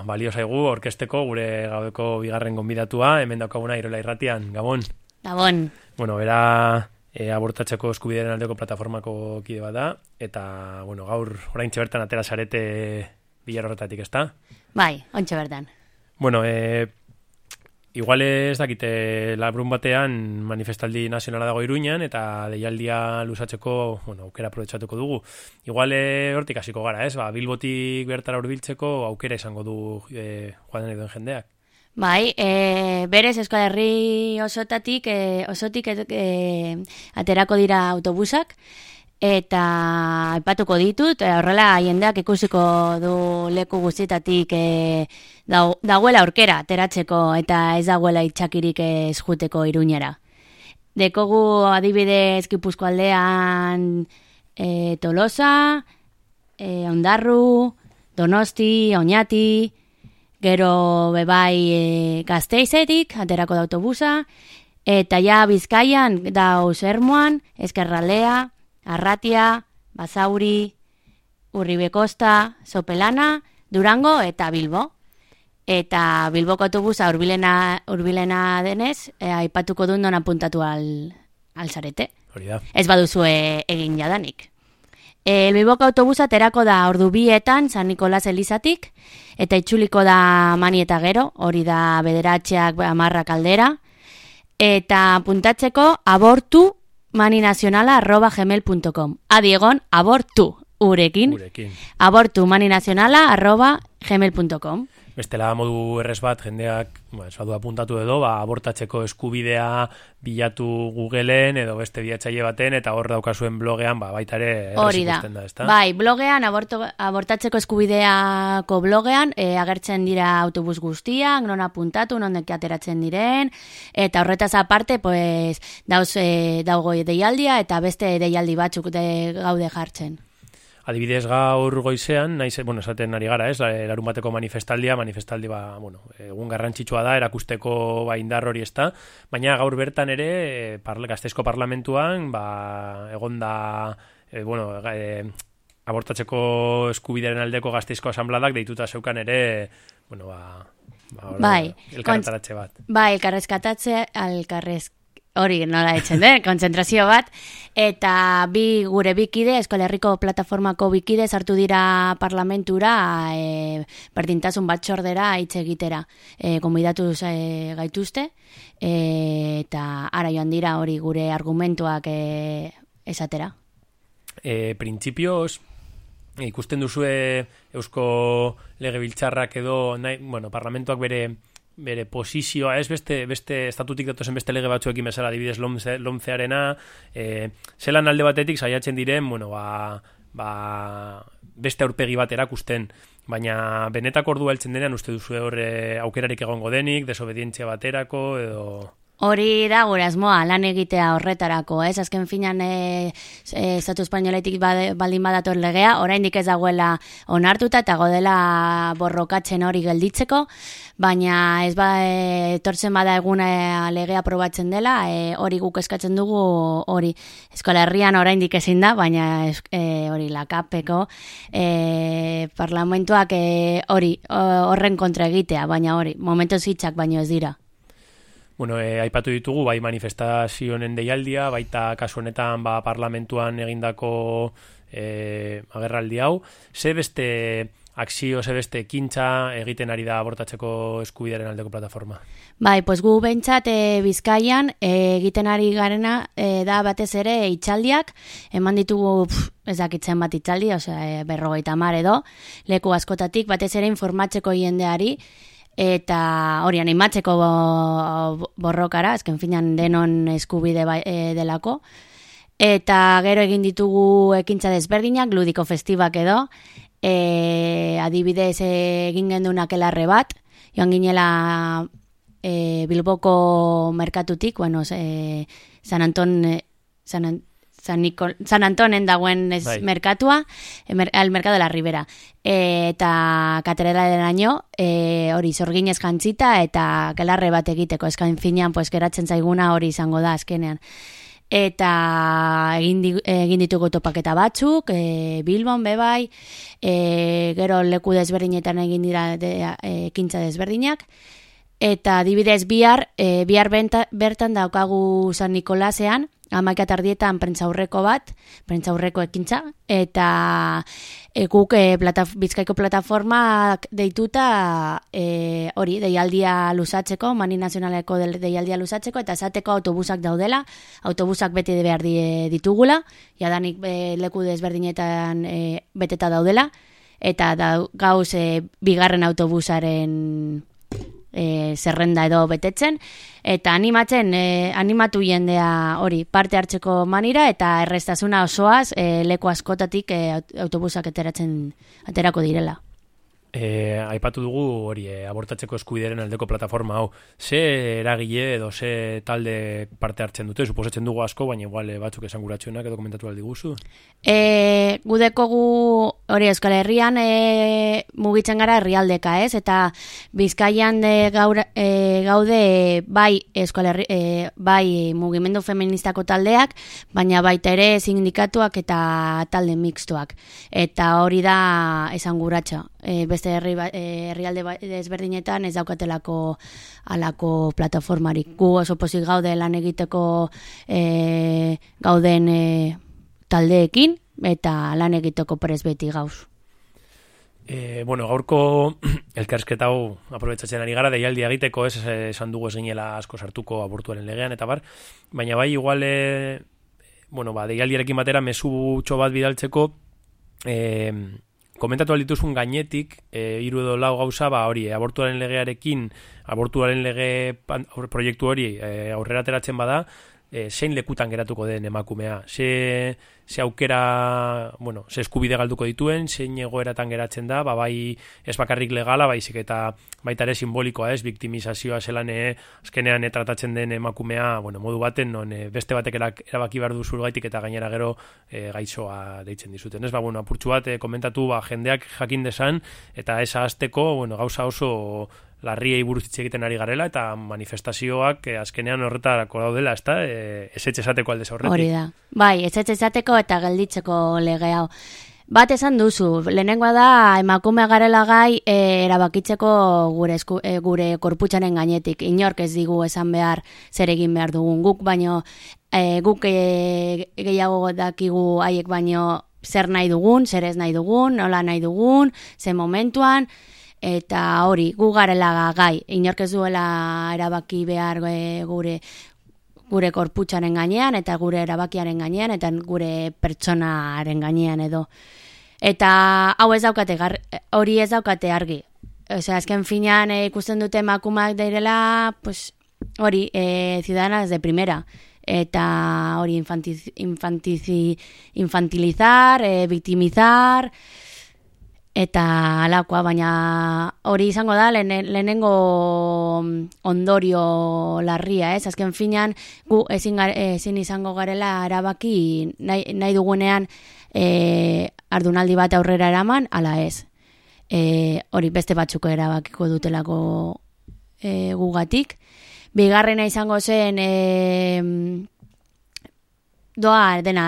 balio zaigu orkesteko gure gabeko bigarren gonbidatua, hemen daukaguna irola irratian, Gabon. Gabon. Bueno, era e, abortatzeko eskubidearen aldeko plataformako kide bat da, eta, bueno, gaur orain bertan atera sarete bilar horretatik, ezta? Bai, ontsa bertan. Bueno, e, Igual ez dakite labrun batean manifestaldi nazionala dago iruñan eta deialdia lusatzeko, bueno, aukera aprobetsatuko dugu. Igual eh, hortik hasiko gara, ez? Ba, bilbotik bertara hurbiltzeko aukera izango du e, joan den jendeak. Bai, e, berez Euskal Herri osotatik, e, osotik e, aterako dira autobusak, eta aipatuko ditut, horrela jendeak ikusiko du leku guztietatik e, dagoela aurkera ateratzeko eta ez dagoela itxakirik ez juteko iruñera. Dekogu adibidez Gipuzko aldean e, Tolosa, e, Ondarru, Donosti, Oñati, gero bebai e, gazteizetik, aterako da autobusa, eta ja Bizkaian da Usermoan, Eskerralea, Arratia, Basauri, Urribe Costa, Sopelana, Durango eta Bilbo eta Bilboko autobusa urbilena, urbilena denez, e, aipatuko duen dona puntatu al, alzarete. Hori da. Ez baduzu e, egin jadanik. E, Bilboko autobusa terako da ordu bietan San Nikolas Elizatik, eta itxuliko da mani eta gero, hori da bederatxeak amarra kaldera, eta puntatzeko abortu maninazionala arroba gmail.com. Adiegon, abortu, urekin. Urekin. Abortu maninazionala arroba gmail.com bestela modu errez bat jendeak ba, esadu apuntatu edo ba, abortatzeko eskubidea bilatu Googleen edo beste biatzaile baten eta hor daukazuen blogean ba, baita ere hori da. da bai, blogean aborto, abortatzeko eskubideako blogean e, agertzen dira autobus guztiak non apuntatu, non deki ateratzen diren eta horretaz aparte pues, dauz e, daugo deialdia eta beste deialdi batzuk de, gaude jartzen adibidez gaur goizean, naiz, bueno, esaten ari gara, ez, larun bateko manifestaldia, manifestaldi, ba, bueno, egun garrantzitsua da, erakusteko ba, indar hori ez da, baina gaur bertan ere, parle, gazteizko parlamentuan, ba, egon da, e, bueno, e, abortatzeko eskubidearen aldeko gazteizko asambladak deituta zeukan ere, bueno, ba, ba, bai, elkarretaratze bat. Bai, elkarrezkatatze, elkarrezk hori nola etzen, eh? konzentrazio bat, eta bi gure bikide, Eskola Herriko Plataformako bikide sartu dira parlamentura e, berdintasun bat txordera hitz egitera. E, konbidatu e, gaituzte, e, eta ara joan dira hori gure argumentuak e, esatera. E, Printzipioz, ikusten duzue Eusko Legebiltzarrak edo, nahi, bueno, parlamentuak bere bere posizioa, ez? Beste, beste estatutik datozen beste lege batzuekin bezala adibidez lomze, lomzearena, e, zelan alde batetik saiatzen diren, bueno, ba, ba, beste aurpegi bat erakusten, baina benetak ordu heltzen denean uste duzu horre aukerarik egongo denik, desobedientzia baterako, edo... Hori da gure asmoa lan egitea horretarako, ez? Azken finan e, e, Estatu Espainoletik baldin badator legea, oraindik ez dagoela onartuta eta godela borrokatzen hori gelditzeko, baina ez ba e, tortzen bada eguna legea probatzen dela, e, hori guk eskatzen dugu hori eskola herrian oraindik ezin da, baina e, hori lakapeko e, parlamentuak e, hori horren kontra egitea, baina hori momentu zitzak baino ez dira. Bueno, e, aipatu ditugu, bai manifestazioen deialdia, baita kasu honetan ba, parlamentuan egindako e, agerraldi hau. Ze beste akzio, ze beste kintza egiten ari da abortatzeko eskubidearen aldeko plataforma? Bai, pues gu bentsat e, bizkaian e, egiten ari garena e, da batez ere itxaldiak, eman ditugu pff, ezakitzen bat itxaldi, osea, e, berrogeita mar edo, leku askotatik, batez ere informatzeko jendeari, eta hori animatzeko borrokara, ezken finan denon eskubide bai, e, delako. Eta gero egin ditugu ekintza desberdinak, ludiko festibak edo, e, adibidez egin gendunak elarre bat, joan ginela e, Bilboko merkatutik, bueno, e, San Anton, e, San, San, Nicol, San Antonen dagoen ez bai. merkatua, el mercado de la Ribera. E, eta katerela den año, e, hori zorginez jantzita eta gelarre bat egiteko eskan finean, pues, geratzen zaiguna hori izango da azkenean. eta egin, di, egin ditugu topaketa batzuk, e, Bilbon bebai, e, gero leku desberdinetan egin dira de, e, ekintza desberdinak, eta dibidez bihar, e, bihar benta, bertan daukagu San Nikolasean, amaika tardietan prentzaurreko bat, prentzaurreko ekintza, eta e, guk e, plata, bizkaiko plataformak deituta e, hori, deialdia lusatzeko, mani nazionaleko deialdia lusatzeko, eta esateko autobusak daudela, autobusak beti de behar ditugula, jadanik e, leku desberdinetan e, beteta daudela, eta da, gauz e, bigarren autobusaren e, zerrenda edo betetzen, eta animatzen, e, animatu jendea hori parte hartzeko manira, eta errestasuna osoaz e, leku askotatik e, autobusak ateratzen aterako direla. E, aipatu dugu hori e, abortatzeko eskubideren aldeko plataforma hau. Ze eragile edo ze talde parte hartzen dute? Suposatzen dugu asko, baina igual e, batzuk esan guratxuenak edo komentatu aldi guzu? E, gudeko gu hori Euskal Herrian e, mugitzen gara herrialdeka ez? Eta bizkaian de gaur, e, gaude bai Euskal Herri, e, bai mugimendu feministako taldeak, baina baita ere sindikatuak eta talde mixtuak. Eta hori da esan guratxa e, beste herri ba, herrialde ba, desberdinetan ez daukatelako alako plataformarik. Gu oso pozik gaude lan egiteko e, gauden e, taldeekin eta lan egiteko prez beti gauz. E, bueno, gaurko elkarsketa hau aprobetsatzen ari gara, deialdi egiteko ez esan dugu ez ginela asko sartuko abortuaren legean, eta bar, baina bai igual, e, bueno, ba, deialdiarekin batera mesu bat bidaltzeko, e, komentatu dituzun gainetik, e, iru edo lau gauza, ba, hori, abortuaren legearekin, abortuaren lege proiektu hori e, aurrera teratzen bada, e, zein lekutan geratuko den emakumea. Ze, ze aukera, bueno, ze eskubide galduko dituen, zein egoeratan geratzen da, ba, bai ez bakarrik legala, baizik eta baita ere simbolikoa ez, viktimizazioa zelan e, azkenean tratatzen den emakumea, bueno, modu baten, non e, beste batek erabaki behar du zurgaitik eta gainera gero e, gaitzoa deitzen dizuten. Ez, ba, bueno, apurtxu bat, e, komentatu, ba, jendeak jakin desan, eta ez azteko, bueno, gauza oso larriei buruz hitz egiten ari garela eta manifestazioak eh, azkenean horretarako daudela, ezta? Eh, ez esateko alde horretik. Hori da. Bai, ez esateko eta gelditzeko lege hau. Bat esan duzu, lehenengoa da emakume garela gai e, erabakitzeko gure, esku, e, gure korputxaren gainetik. Inork ez digu esan behar zer egin behar dugun guk, baino e, guk e, gehiago dakigu haiek baino zer nahi dugun, zer ez nahi dugun, nola nahi dugun, ze momentuan, eta hori, gu garela gai, inork ez duela erabaki behar e, gure gure korputxaren gainean, eta gure erabakiaren gainean, eta gure pertsonaren gainean edo. Eta hau ez daukate, hori ez daukate argi. Osea, azken finean e, ikusten dute emakumak dairela, pues, hori, e, ciudadanas de primera eta hori infantizi, infantilizar, e, victimizar, eta alakoa, baina hori izango da lehenengo ondorio larria, ez? Azken finean, gu ezin, ezin izango garela erabaki nahi, nahi dugunean e, ardunaldi bat aurrera eraman, ala ez. E, hori beste batzuko erabakiko dutelako e, gugatik. Bigarrena izango zen e, doa dena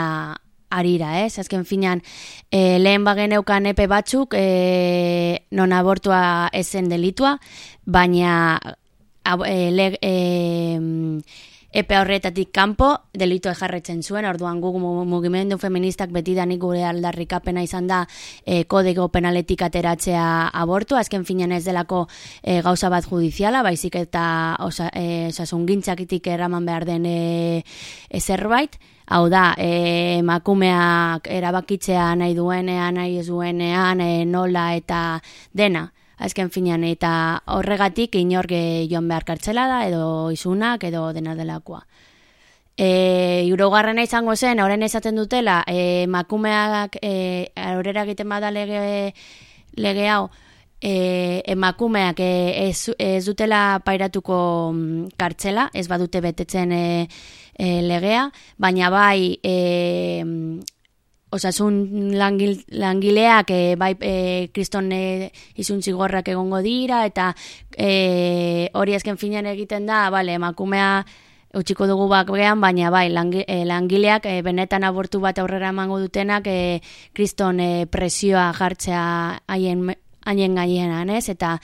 arira, ez? Azken finan, e, lehen bageneukan epe batzuk, e, non abortua esen delitua, baina e, e, epe horretatik kanpo delitu ejarretzen zuen, orduan gu mugimendu feministak betidanik gure aldarrikapena izan da e, kodego penaletik ateratzea abortu, azken finan ez delako e, gauza bat judiziala, baizik eta osa, e, osasungintzakitik eraman behar den e, e zerbait, Hau da, e, emakumeak erabakitzea nahi duenean, nahi ez duenean, e, nola eta dena. Azken finean, eta horregatik inorge joan behar kartzela da, edo izunak, edo dena delakoa. E, Iurogarrena izango zen, horren esaten dutela, e, emakumeak e, aurrera egiten bada lege, lege hau, e, emakumeak e, ez, ez dutela pairatuko mm, kartzela, ez badute betetzen e, e, legea, baina bai e, osasun langil, langileak e, bai e, kriston e, izun zigorrak egongo dira, eta e, hori azken finean egiten da, bale, emakumea Eutxiko dugu bakean, baina bai, langi, langileak eh, benetan abortu bat aurrera emango dutenak kriston eh, presioa jartzea haien haien gainean, ez? Eta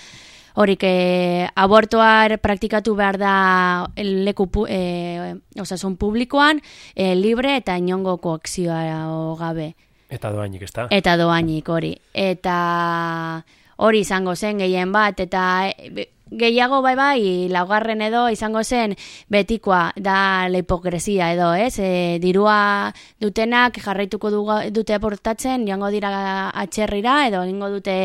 horik eh, abortua praktikatu behar da leku pu, eh, osasun publikoan, eh, libre eta inongo koakzioa gabe. Eta doainik, ez da? Eta doainik, hori. Eta hori izango zen gehien bat, eta eh, gehiago bai bai, laugarren edo izango zen betikoa da la hipokresia edo, ez? E, dirua dutenak jarraituko dugu, dute aportatzen, joango dira atxerrira edo egingo dute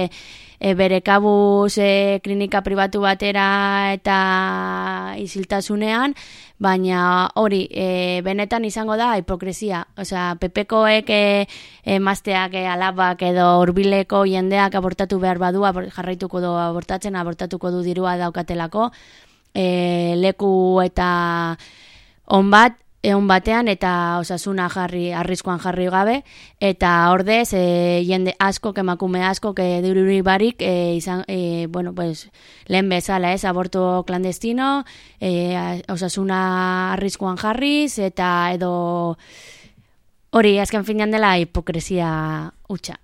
e, bere kabuz e, klinika pribatu batera eta isiltasunean, baina hori, e, benetan izango da hipokresia. Osea, pepekoek e, emazteak e, alabak edo hurbileko jendeak abortatu behar badu, abor, jarraituko du abortatzen, abortatuko du dirua daukatelako, e, leku eta on bat, egon batean eta osasuna jarri arriskoan jarri gabe eta ordez e, jende asko emakume asko ke diruri barik e, izan e, bueno pues lehen bezala es aborto clandestino e, osasuna arriskoan jarriz eta edo hori azken finean dela hipokresia hutsa.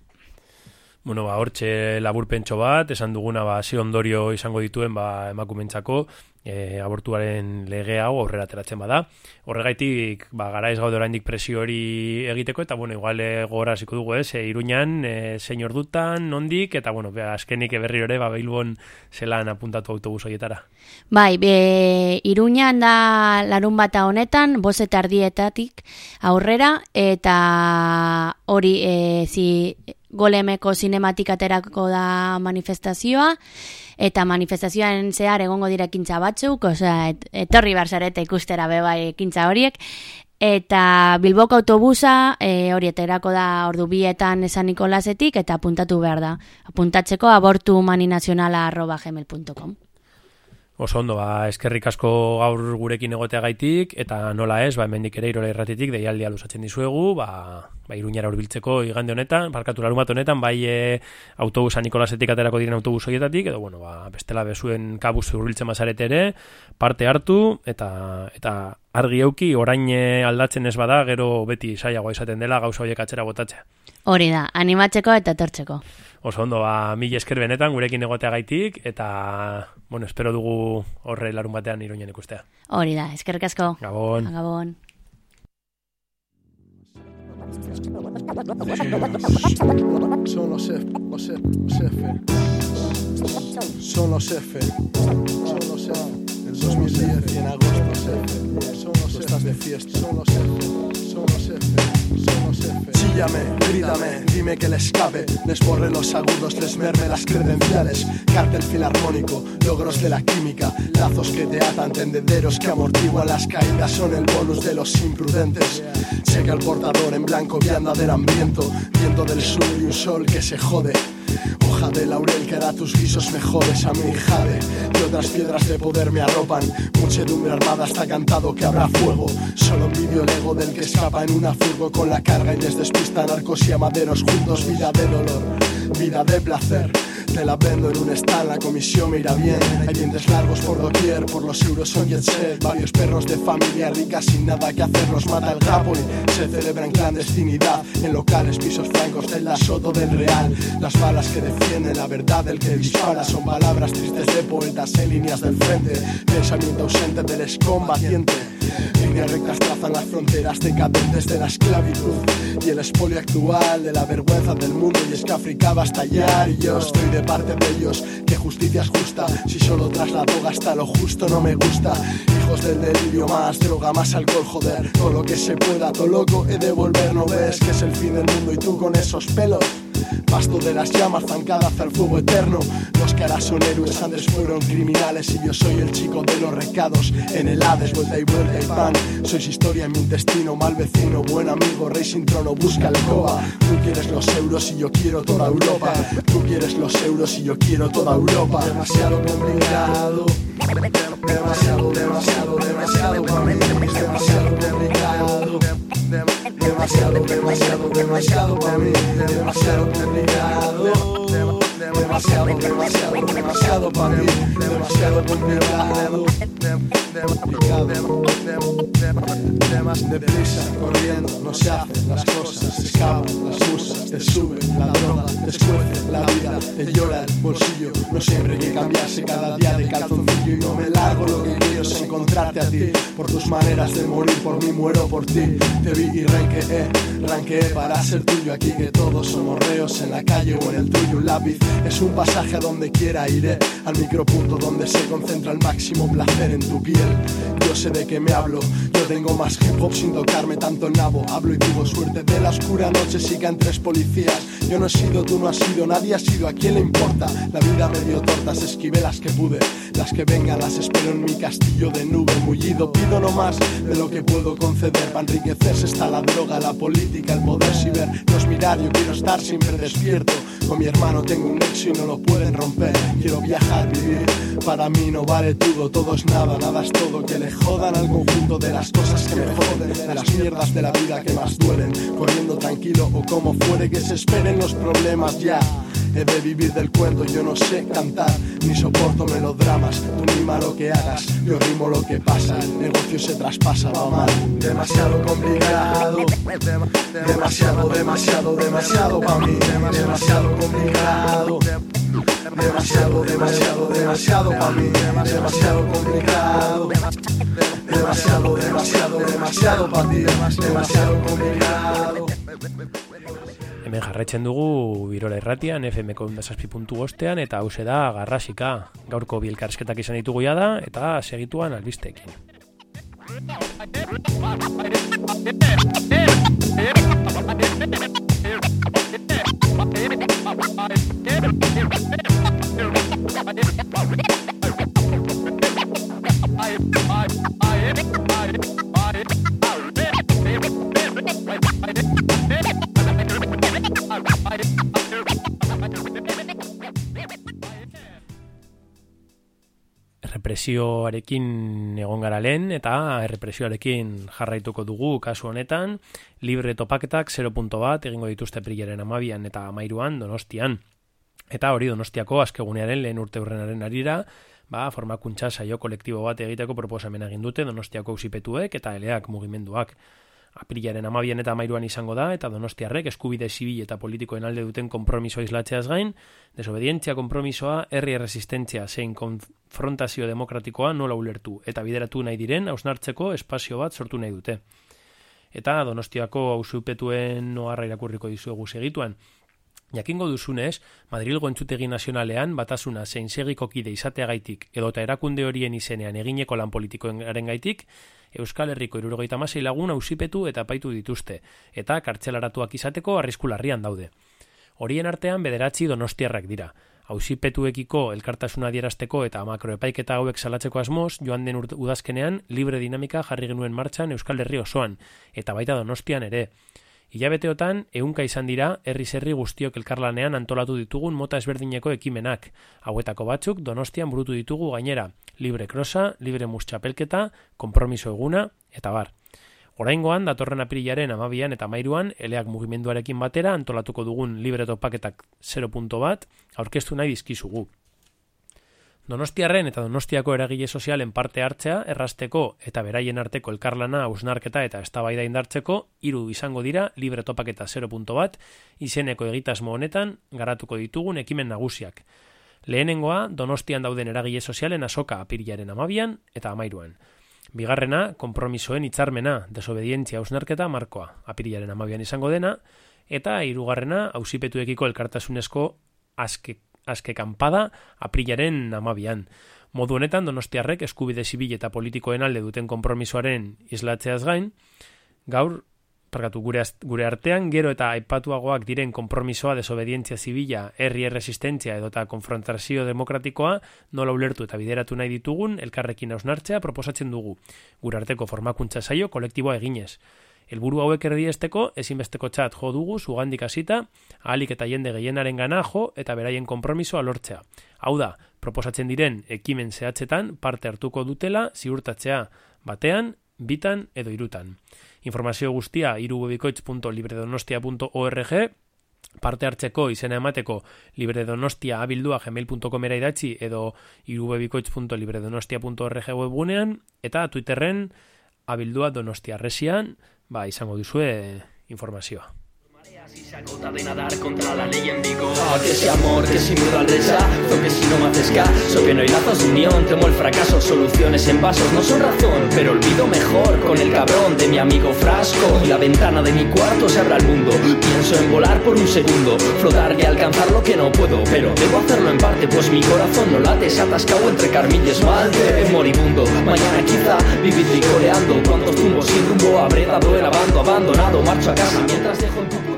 Bueno, ba, hortxe laburpentso bat, esan duguna ba, zi ondorio izango dituen ba, emakumentzako, e, abortuaren lege hau aurrera ateratzen bada. Horregaitik, ba, gara ez gaude oraindik presio hori egiteko, eta, bueno, igual e, gora ziko dugu ez, e, iruñan, e, zein ordutan, nondik, eta, bueno, azkenik berri hori, ba, bilbon zelan apuntatu autobus horietara. Bai, be, iruñan da larun bata honetan, boset ardietatik aurrera, eta hori, e, zi, golemeko sinematikaterako da manifestazioa, eta manifestazioan zehar egongo dira ekintza batzuk, osea, et, etorri barzarete ikustera beba ekintza horiek, eta Bilboko autobusa e, hori eterako da ordu bietan esan Nikolasetik, eta apuntatu behar da. Apuntatzeko abortu maninazionala arroba gmail.com. Oso ondo, ba, eskerrik asko gaur gurekin egoteagaitik, eta nola ez, ba, hemendik ere irola irratitik, deialdia lusatzen dizuegu, ba, ba iruñara urbiltzeko igande honetan, parkatu larumat honetan, bai e, autobusa Nikolasetik aterako diren autobus horietatik, edo, bueno, ba, bestela bezuen kabuz urbiltzen mazarete ere, parte hartu, eta, eta argi euki, orain e, aldatzen ez bada, gero beti saiagoa izaten dela, gauza horiek atzera botatzea. Hori da, animatzeko eta tortzeko. Oso ondo, ba, mil esker benetan gurekin egoteagaitik eta, bueno, espero dugu horre larun batean iruñen ikustea. Hori da, eskerrik asko. Gabon. Gabon. Son los F, los F, los F. Son los F. Son los F. El 2010 en agosto, F. Son los F. Estás de fiesta. Son los F. Son los F. Son los F. Chíllame, grítame, dime que le escape. Les borre los agudos, les las credenciales. Cártel filarmónico, logros de la química. Lazos que te atan, tendederos que amortiguan las caídas. Son el bonus de los imprudentes. Checa el portador en blanco, vianda del hambriento. Viento del sur y un sol que se jode. Hoja de laurel que hará tus guisos mejores a mi jade y otras piedras de poder me arropan. Muchedumbre armada está cantado que habrá fuego. Solo envidio el ego del que escapa en una furgo con la carga y les despista narcos y amaderos juntos. Vida de dolor, vida de placer. Te la vendo en un stand, la comisión me irá bien. Hay dientes largos por doquier, por los euros son jet set. Varios perros de familia rica sin nada que hacer, los mata el Gapoli. Se celebra en clandestinidad, en locales, pisos francos del la Soto del Real. Las balas que defienden la verdad del que dispara son palabras tristes de poetas en líneas del frente. Pensamiento ausente del excombatiente. Líneas rectas trazan las fronteras decadentes de la esclavitud y el espolio actual de la vergüenza del mundo. Y es que África va a y yo estoy de parte de ellos. Que justicia es justa si solo tras la droga está lo justo, no me gusta. Hijos del delirio, más droga, más alcohol, joder. Todo lo que se pueda, todo loco he de volver. No ves que es el fin del mundo y tú con esos pelos. Pasto de las llamas zancada hacia el fuego eterno. Los que ahora son héroes antes fueron criminales y yo soy el chico de los recados. En el Hades, vuelta y vuelta y pan. Sois historia en mi intestino, mal vecino, buen amigo, rey sin trono, busca el coba. Tú quieres los euros y yo quiero toda Europa. Tú quieres los euros y yo quiero toda Europa. Demasiado complicado. Demasiado, demasiado, demasiado. Demasiado complicado. Demasiado, demasiado, demasiado para mí. Demasiado complicado. Demasiado, demasiado, demasiado para mí, demasiado complicado. Deprisa, corriendo, no se hacen las cosas, se escapan, las usas, te sube la droga, te escuece la vida, te llora el bolsillo. No siempre hay que cambiarse cada día de calzoncillo y no me largo, lo que quiero es encontrarte a ti. Por tus maneras de morir, por mí muero por ti. Te vi y ranqueé, ranqueé para ser tuyo aquí, que todos somos reos en la calle o en el tuyo. Un lápiz es un pasaje a donde quiera iré, al micropunto donde se concentra el máximo placer en tu piel. Yo sé de qué me hablo, yo tengo más hip hop sin tocarme tanto nabo. Hablo y digo suerte de la oscura noche, sigan tres policías. Yo no he sido, tú no has sido, nadie ha sido, ¿a quién le importa? La vida me dio tortas, esquivé las que pude, las que vengan las espero en mi castillo de nube mullido. Pido no más de lo que puedo conceder, para enriquecerse está la droga, la política, el poder. Si ver no es mirar, yo quiero estar siempre despierto. Con mi hermano tengo un nexo no lo pueden romper. Quiero viajar, vivir. Para mí no vale todo, todo es nada, nada es todo. Que le jodan al conjunto de las cosas que me joden, de las mierdas de la vida que más duelen. Corriendo tranquilo o como fuere que se esperen los problemas ya. He de vivir del cuento, yo no sé cantar, ni soporto melodramas. Tú mima lo que hagas, yo rimo lo que pasa. El negocio se traspasa, va mal. Demasiado complicado, demasiado, demasiado, demasiado para mí. Demasiado complicado. Demasiado, demasiado, demasiado para mí. Demasiado complicado. Demasiado, demasiado, demasiado para ti. Demasiado complicado. Hemen jarraitzen dugu Birola Irratian, FMko ostean, eta hause da garrasika. Gaurko bielkarsketak izan ditugu da, eta segituan albistekin. Errepresioarekin egon gara lehen eta errepresioarekin jarraituko dugu kasu honetan libre topaketak 0.1 egingo dituzte prilaren amabian eta amairuan donostian. Eta hori donostiako askegunearen lehen urte urrenaren arira, ba, formakuntza saio kolektibo bat egiteko proposamen egin dute donostiako usipetuek eta eleak mugimenduak aprilaren amabian eta amairuan izango da, eta donostiarrek eskubide zibil eta politikoen alde duten kompromisoa islatzeaz gain, desobedientzia kompromisoa, herri resistentzia zein konfrontazio demokratikoa nola ulertu, eta bideratu nahi diren hausnartzeko espazio bat sortu nahi dute. Eta donostiako hausupetuen noarra irakurriko dizuegu segituan, Jakingo duzunez, Madrilgo entzutegi nazionalean batasuna zein segiko kide izateagaitik edota erakunde horien izenean egineko lan politikoen gaitik, Euskal Herriko irurogeita masei lagun ausipetu eta paitu dituzte, eta kartzelaratuak izateko arriskularrian daude. Horien artean bederatzi donostiarrak dira. Ausipetuekiko elkartasuna dierazteko eta makroepaiketa hauek salatzeko asmoz, joan den udazkenean libre dinamika jarri genuen martxan Euskal Herri osoan, eta baita donostian ere. Ilabeteotan, ehunka izan dira, herri zerri guztiok elkarlanean antolatu ditugun mota ezberdineko ekimenak. Hauetako batzuk, donostian burutu ditugu gainera. Libre krosa, libre mustxapelketa, kompromiso eguna, eta bar. Oraingoan, datorren aprilaren amabian eta mairuan, eleak mugimenduarekin batera antolatuko dugun libre topaketak 0.1 bat, aurkeztu nahi dizkizugu. Donostiarren eta Donostiako eragile sozialen parte hartzea errasteko eta beraien arteko elkarlana ausnarketa eta eztabaida indartzeko hiru izango dira libre topaketa 0.1 izeneko egitasmo honetan garatuko ditugun ekimen nagusiak. Lehenengoa Donostian dauden eragile sozialen asoka apirilaren amabian eta amairuan. Bigarrena, kompromisoen hitzarmena, desobedientzia ausnarketa markoa, apirilaren amabian izango dena, eta hirugarrena ausipetuekiko elkartasunezko aske aske kanpada aprilaren amabian. Modu honetan donostiarrek eskubide zibil eta politikoen alde duten konpromisoaren islatzeaz gain, gaur, parkatu gure, gure artean, gero eta aipatuagoak diren konpromisoa desobedientzia zibila, herri erresistentzia edota konfrontazio demokratikoa nola ulertu eta bideratu nahi ditugun elkarrekin hausnartzea proposatzen dugu. Gure arteko formakuntza saio kolektiboa eginez. Elburu hauek erdiesteko, ezinbesteko txat jo dugu, zugandik hasita, ahalik eta jende gehienaren gana jo eta beraien konpromisoa lortzea. Hau da, proposatzen diren ekimen zehatzetan parte hartuko dutela ziurtatzea batean, bitan edo irutan. Informazio guztia irubebikoitz.libredonostia.org parte hartzeko izena emateko libredonostia abildua gmail.comera idatzi edo irubebikoitz.libredonostia.org webgunean eta Twitterren abildua donostia resian, ba, izango duzue informazioa. Si se agota de nadar contra la ley en vigor. Oh, Que ese amor, que si miedo al rechazo Que si no me haces caso, que no hay lazos de unión Temo el fracaso, soluciones en vasos no son razón Pero olvido mejor con el cabrón de mi amigo Frasco. Y la ventana de mi cuarto se abra al mundo Pienso en volar por un segundo Flotar y alcanzar lo que no puedo Pero debo hacerlo en parte, pues mi corazón no late Se atascado entre carmín y esmalte Moribundo, mañana quizá vivir licoreando Cuántos tumbos sin rumbo habré dado el abando Abandonado, marcho a casa mientras dejo en tu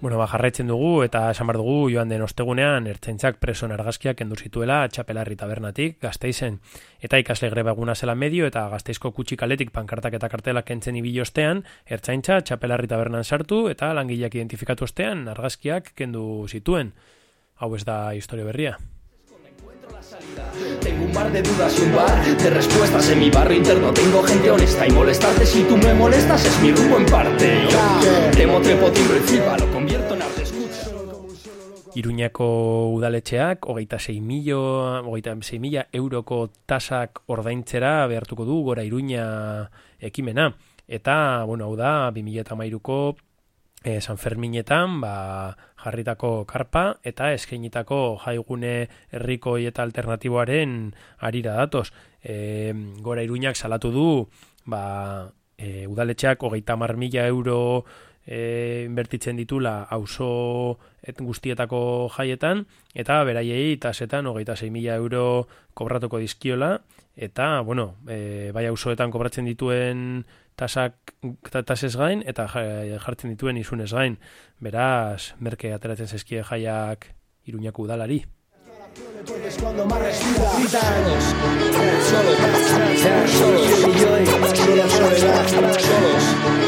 Bueno, ba, jarraitzen dugu eta esan bar dugu joan den ostegunean ertzaintzak preson argazkiak kendu zituela txapelarri tabernatik gazteizen. Eta ikasle greba eguna zela medio eta gazteizko kutsik aletik pankartak eta kartelak kentzen ibili ostean, ertzaintza txapelarri tabernan sartu eta langileak identifikatu ostean argazkiak kendu zituen. Hau ez da historia berria. Tengo un mar de dudas y un bar de respuestas en mi barrio interno. Tengo gente honesta y molestarte si tú me molestas es mi rumbo en parte. Yo temo, trepo, timbro y flipa, lo Iruñako udaletxeak, hogeita 6 mila, hogeita 6 mila euroko tasak ordaintzera behartuko du gora Iruña ekimena. Eta, bueno, hau da, 2000 eta mairuko e, San Ferminetan ba, jarritako karpa eta eskainitako jaigune herriko eta alternatiboaren arira datoz. E, gora iruñak salatu du ba, e, udaletxeak hogeita mar mila euro e, inbertitzen ditula auzo et guztietako jaietan eta beraiei tasetan hogeita zei mila euro kobratuko dizkiola eta, bueno, e, bai auzoetan kobratzen dituen tasak tasez gain eta jartzen dituen izunez gain. Beraz, merke ateratzen zeskie jaiak Iruñako udalari. Cuando más respira Solos Solos Solos Solos Solos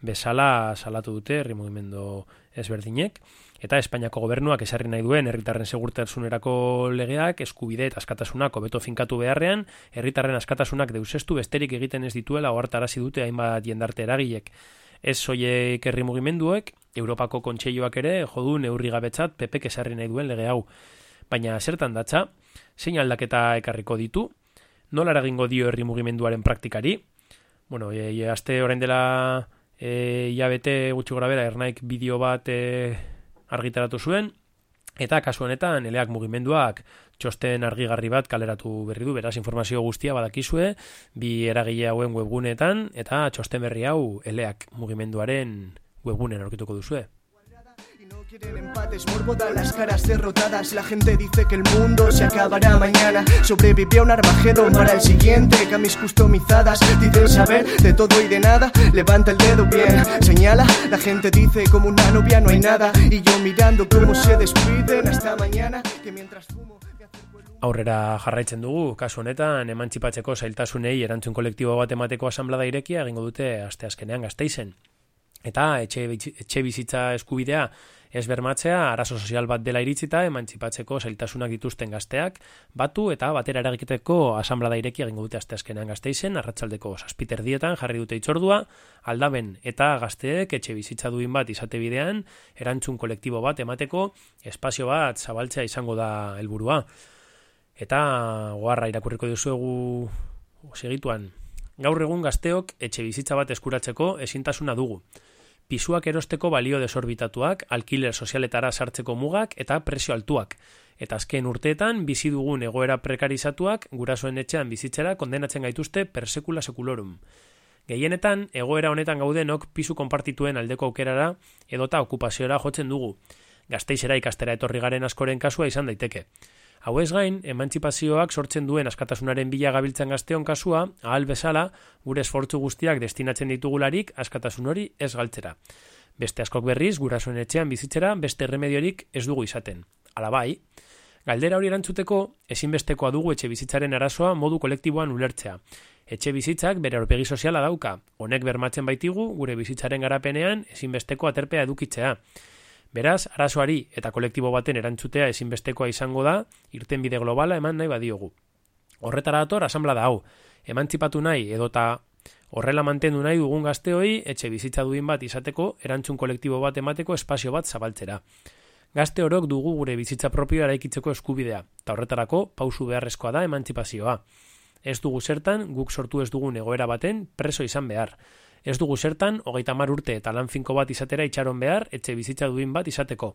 bezala salatu dute herri mugimendu ezberdinek eta Espainiako gobernuak esarri nahi duen herritarren segurtasunerako legeak eskubide eta askatasunak hobeto finkatu beharrean, herritarren askatasunak deusestu besterik egiten ez dituela ohartarazi dute hainbat jendarte eragilek. Ez soiek herri mugimenduek, Europako kontseioak ere jodu neurri gabetzat pepek esarri nahi duen lege hau. Baina zertan datza, zein aldaketa ekarriko ditu, nola eragingo dio herri mugimenduaren praktikari? Bueno, e, e, aste orain dela e, iabete gutxi gora bera, ernaik bideo bat e, argitaratu zuen, eta kasu honetan eleak mugimenduak txosten argigarri bat kaleratu berri du, beraz informazio guztia badakizue, bi eragile hauen webgunetan, eta txosten berri hau eleak mugimenduaren webgunen aurkituko duzue. Quieren empates, morbo da las caras derrotadas. La gente dice que el mundo se acabará mañana. Sobrevivió un Armagedón para el siguiente. Camis customizadas, dicen saber de todo y de nada. Levanta el dedo bien, señala. La gente dice como una novia no hay nada. Y yo mirando cómo se despiden hasta mañana Que mientras fumo... Aurrera jarraitzen dugu, kasu honetan, emantzipatzeko zailtasunei erantzun kolektibo bat emateko asamblada irekia egingo dute asteazkenean gazteizen. Eta etxe, etxe bizitza eskubidea ez bermatzea arazo sozial bat dela iritzita emantzipatzeko zailtasunak dituzten gazteak batu eta batera eragiteko asamblada ireki egingo dute asteazkenean gazteizen arratsaldeko saspiter dietan jarri dute itzordua aldaben eta gazteek etxe bizitza duin bat izate bidean erantzun kolektibo bat emateko espazio bat zabaltzea izango da helburua. Eta goarra irakurriko dizuegu segituan. Gaur egun gazteok etxe bizitza bat eskuratzeko ezintasuna dugu pisuak erosteko balio desorbitatuak, alkiler sozialetara sartzeko mugak eta presio altuak. Eta azken urteetan bizi dugun egoera prekarizatuak gurasoen etxean bizitzera kondenatzen gaituzte persekula sekulorum. Gehienetan, egoera honetan gaudenok pisu konpartituen aldeko aukerara edota okupaziora jotzen dugu. Gazteixera ikastera etorri garen askoren kasua izan daiteke. Hau gain, emantzipazioak sortzen duen askatasunaren bila gabiltzen gazteon kasua, ahal bezala, gure esfortzu guztiak destinatzen ditugularik askatasun hori ez galtzera. Beste askok berriz, gurasoen etxean bizitzera beste remediorik ez dugu izaten. Hala bai, galdera hori erantzuteko, ezinbestekoa dugu etxe bizitzaren arazoa modu kolektiboan ulertzea. Etxe bizitzak bere aurpegi soziala dauka, honek bermatzen baitigu gure bizitzaren garapenean ezinbesteko aterpea edukitzea. Beraz, arazoari eta kolektibo baten erantzutea ezinbestekoa izango da, irten bide globala eman nahi badiogu. Horretara dator, asambla da hau, emantzipatu nahi edota horrela mantendu nahi dugun gazteoi etxe bizitza duin bat izateko erantzun kolektibo bat emateko espazio bat zabaltzera. Gazte orok dugu gure bizitza propioa eraikitzeko eskubidea, eta horretarako pausu beharrezkoa da emantzipazioa. Ez dugu zertan, guk sortu ez dugun egoera baten preso izan behar. Ez dugu zertan, hogeita mar urte eta lan finko bat izatera itxaron behar etxe bizitza duin bat izateko.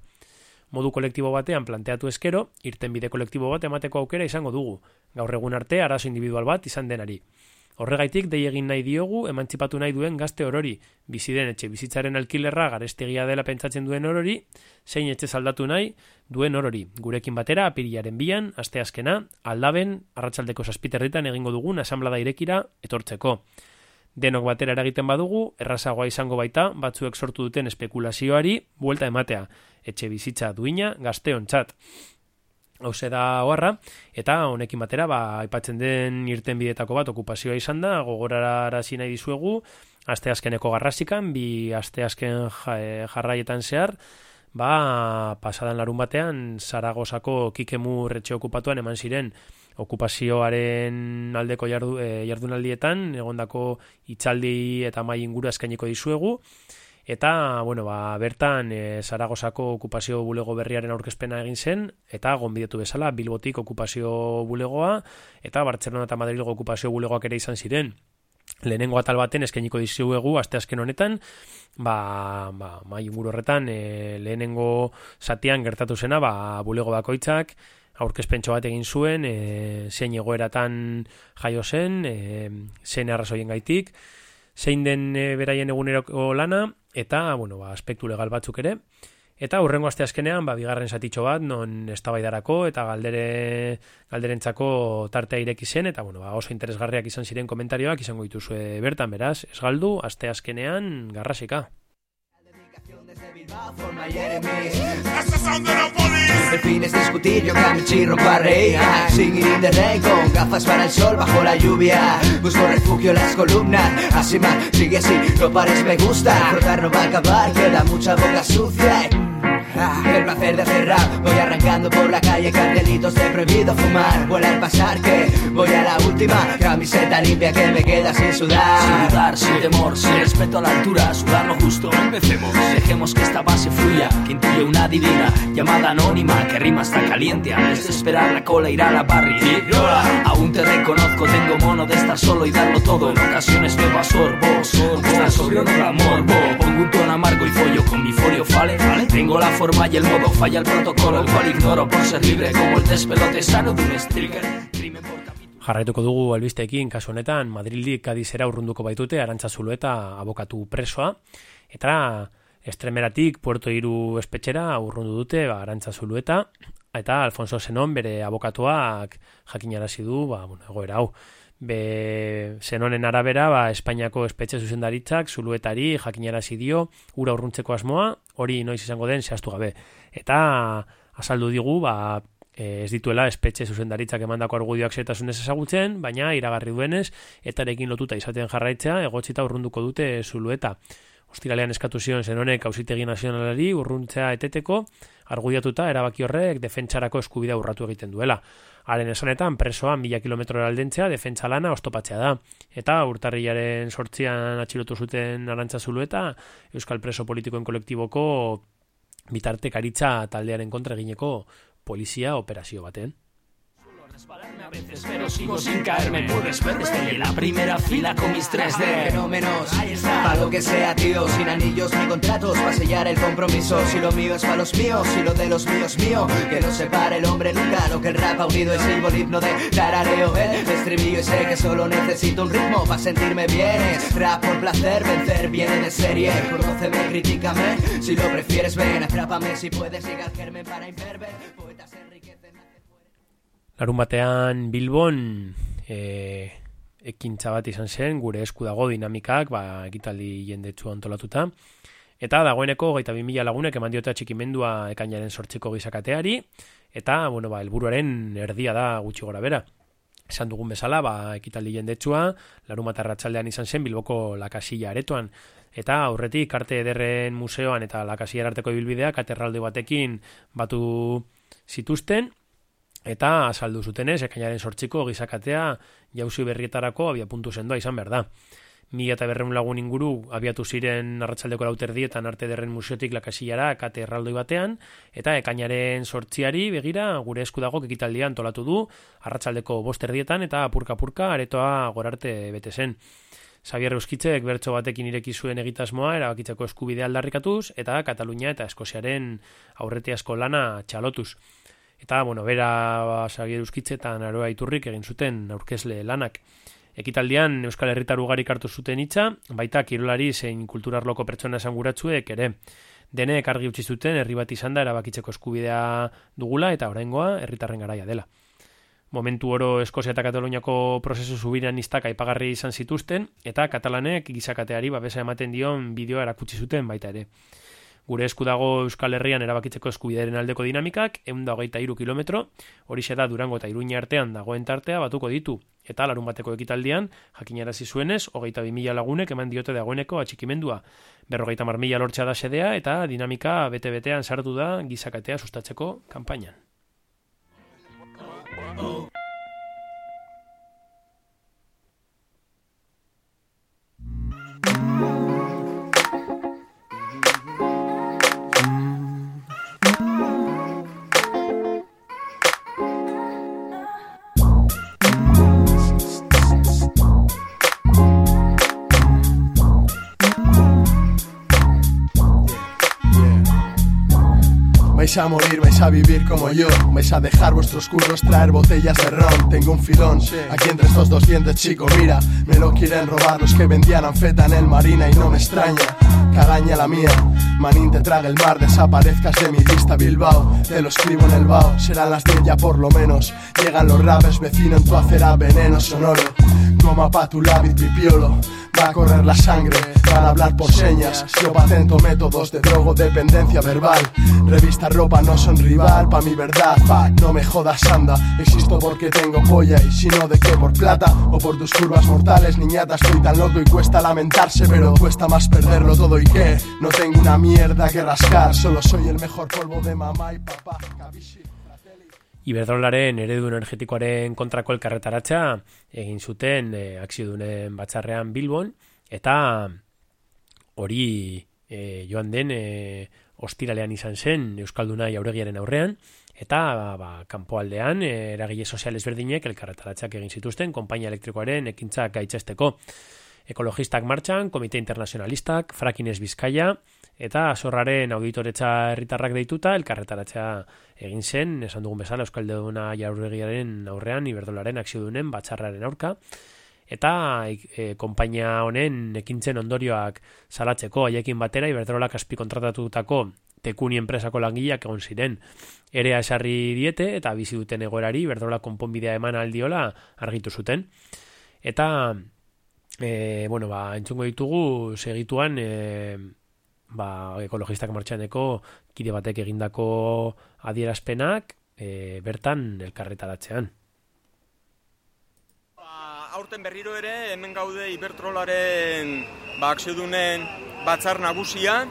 Modu kolektibo batean planteatu eskero, irten bide kolektibo bat emateko aukera izango dugu. Gaur egun arte, arazo individual bat izan denari. Horregaitik dei egin nahi diogu emantzipatu nahi duen gazte orori, bizi den etxe bizitzaren alkilerra garestegia dela pentsatzen duen orori, zein etxe saldatu nahi duen orori. Gurekin batera apirilaren bian, asteazkena, aldaben, arratsaldeko saspiterritan egingo dugun asamblada irekira etortzeko. Denok batera eragiten badugu, errazagoa izango baita, batzuek sortu duten espekulazioari, buelta ematea, etxe bizitza duina gazteontzat. Hause da oharra, eta honekin batera, ba, aipatzen den irten bidetako bat okupazioa izan da, gogorara nahi dizuegu, aste azkeneko garrasikan, bi aste azken eh, jarraietan zehar, ba, pasadan larun batean, Zaragozako kikemu retxe okupatuan eman ziren okupazioaren aldeko jardu, e, jardunaldietan, egondako itxaldi eta mai inguru eskainiko dizuegu, Eta, bueno, ba, bertan, e, Zaragozako okupazio bulego berriaren aurkezpena egin zen, eta gonbidetu bezala, Bilbotik okupazio bulegoa, eta Bartzelona eta Madrilgo okupazio bulegoak ere izan ziren. Lehenengo atal baten eskainiko dizuegu, aste azken honetan, ba, ba, mai horretan, e, lehenengo zatian gertatu zena, ba, bulego bakoitzak, aurkezpentso bat egin zuen, e, zein egoeratan jaio zen, e, zein arrazoien gaitik, zein den e, beraien eguneroko lana, eta, bueno, ba, aspektu legal batzuk ere. Eta hurrengo aste azkenean, ba, bigarren satitxo bat, non estabaidarako eta galdere, galderentzako tartea ireki zen, eta bueno, ba, oso interesgarriak izan ziren komentarioak, izango dituzue bertan, beraz, ez galdu, aste azkenean, garrasika. El fin es discutir, yo cambio chirro para reír. Singing in the rain con gafas para el sol bajo la lluvia. Busco refugio en las columnas Así más, sigue así, no pares me gusta. Frotar no va a acabar, queda mucha boca sucia el placer de hacer rap Voy arrancando por la calle cartelitos de prohibido fumar. Vuela el pasar que voy a la última. Camiseta limpia que me queda sin sudar. Sin dudar, sin temor, sin respeto a la altura. Sudar lo justo, empecemos. Dejemos que esta base fluya Que intuye una divina llamada anónima Que rima hasta caliente. Antes de esperar la cola irá a la barri. Aún te reconozco, tengo mono de estar solo y darlo todo. En ocasiones me a sorbo, sorbo. Estar sobrio no da morbo Pongo un tono amargo y follo con mi folio fale Tengo la forma y el modo, falla el protocolo, el cual ignoro por ser libre como el despelote sano de un striker. Crimen por Jarraituko dugu albisteekin kasu honetan Madrildik kadizera urrunduko baitute Arantza Zulueta abokatu presoa. Eta estremeratik Puerto Iru espetxera urrundu dute ba, Arantza Zulueta. Eta Alfonso Zenon bere abokatuak jakinarazi du ba, bueno, egoera hau Be, zenonen arabera, ba, Espainiako espetxe zuzendaritzak, zuluetari, jakinarazi dio, ura urruntzeko asmoa, hori noiz izango den, zehaztu gabe. Eta, azaldu digu, ba, ez dituela espetxe zuzendaritzak emandako argudioak zetasunez ezagutzen, baina iragarri duenez, etarekin lotuta izaten jarraitzea, egotzita urrunduko dute zulueta. Ostiralean eskatu zion zenonek hausitegi nazionalari urruntzea eteteko, argudiatuta erabaki horrek defentsarako eskubidea urratu egiten duela. Haren esanetan, presoa mila kilometro aldentzea defentsa lana ostopatzea da. Eta urtarriaren sortzian atxilotu zuten arantza zulu eta Euskal Preso Politikoen kolektiboko bitartekaritza taldearen kontra egineko polizia operazio baten. A veces, pero sigo sin caerme. Puedes ver desde la primera fila con mis 3D. Fenómenos. Para lo que sea, tío, sin anillos ni contratos, para sellar el compromiso. Si lo mío es para los míos, si lo de los míos mío. Que no separe el hombre nunca, lo que el rap ha unido es el himno de tarareo. El estribillo y sé que solo necesito un ritmo para sentirme bien. Es rap por placer, vencer viene de serie. Conóceme, críticame, si lo prefieres, ven, atrápame si puedes llegar germen para imperver. Poetas. Larun batean Bilbon e, ekintza bat izan zen, gure esku dago dinamikak, ba, ekitaldi jendetsu antolatuta. Eta dagoeneko gaita mila lagunek eman diota txikimendua ekainaren sortziko gizakateari, eta, bueno, ba, elburuaren erdia da gutxi gora bera. Esan dugun bezala, ba, ekitaldi jendetsua, larun matarratxaldean izan zen Bilboko lakasilla aretoan, eta aurretik arte ederren museoan eta lakasilla arteko ibilbideak aterralde batekin batu zituzten, eta azaldu zutenez, ekainaren sortziko gizakatea jauzi berrietarako abia puntu sendoa izan behar da mila eta berreun lagun inguru abiatu ziren arratsaldeko lauterdietan arte derren museotik lakasillara kate erraldoi batean, eta ekainaren sortziari begira gure esku dago ekitaldian tolatu du arratsaldeko bosterdietan eta apurka-apurka aretoa gorarte bete zen. Xavier Euskitzek bertso batekin ireki zuen egitasmoa erabakitzeko eskubidea aldarrikatuz eta Katalunia eta Eskoziaren aurreti asko lana txalotuz. Eta, bueno, bera Xavier Euskitze eta Naroa Iturrik egin zuten aurkezle lanak. Ekitaldian Euskal Herritar ugarik hartu zuten hitza, baita kirolari zein kulturarloko pertsona esanguratsuek ere. Denek argi utzi zuten herri bat izan da erabakitzeko eskubidea dugula eta oraingoa herritarren garaia dela. Momentu oro Eskozia eta Kataluniako prozesu subiranistak aipagarri izan zituzten eta katalanek gizakateari babesa ematen dion bideoa erakutsi zuten baita ere. Gure esku dago Euskal Herrian erabakitzeko eskubidearen aldeko dinamikak, egun da hogeita iru kilometro, hori da Durango eta Iruña artean dagoen tartea batuko ditu. Eta larun bateko ekitaldian, jakinarazi zuenez, hogeita bi mila lagunek eman diote dagoeneko atxikimendua. Berrogeita mar mila lortza da sedea eta dinamika bete-betean sartu da gizakatea sustatzeko kanpainan. Vais a morir, vais a vivir como yo. Vais a dejar vuestros curros traer botellas de ron. Tengo un filón, aquí entre estos dos dientes chico. Mira, me lo quieren robar los que vendían anfeta en el marina Y no me extraña, cagaña la mía. Manín te traga el mar, desaparezcas de mi vista Bilbao, te lo escribo en el bao Serán las 10 ya por lo menos. Llegan los rapes, vecino en tu acera veneno sonoro Goma pa' tu lápiz, pipiolo Va a correr la sangre, van a hablar por señas. Yo patento métodos de drogodependencia verbal. Revista ropa no son rival, pa' mi verdad. Fuck, no me jodas anda. Existo porque tengo polla y si no de qué por plata O por tus curvas mortales, niñata Estoy tan loco y cuesta lamentarse Pero cuesta más perderlo todo y qué. No tengo una mierda que rascar Solo soy el mejor polvo de mamá y papá Iberdrolaren eredu energetikoaren kontrako elkarretaratza egin zuten e, akziodunen batzarrean Bilbon eta hori e, joan den e, ostiralean izan zen Euskalduna jauregiaren aurrean eta ba, kanpoaldean eragile sozial ezberdinek elkarretaratzak egin zituzten konpainia elektrikoaren ekintzak gaitzesteko. Ekologistak martxan, komite internazionalistak, frakinez bizkaia, eta azorraren auditoretza herritarrak deituta elkarretaratzea egin zen, esan dugun bezala Euskal Deuna jaurregiaren aurrean iberdolaren akziodunen batxarraren aurka. Eta e, konpainia honen ekintzen ondorioak salatzeko haiekin batera iberdolak azpi kontratatutako tekuni enpresako langileak egon ziren. Ere esarri diete eta bizi duten egoerari iberdolak konponbidea eman aldiola argitu zuten. Eta e, bueno, ba, entzungo ditugu segituan e, ba, ekologistak martxaneko kide batek egindako adierazpenak e, bertan elkarretaratzean. Ba, aurten berriro ere hemen gaude Ibertrolaren ba, akziodunen batzar nagusia,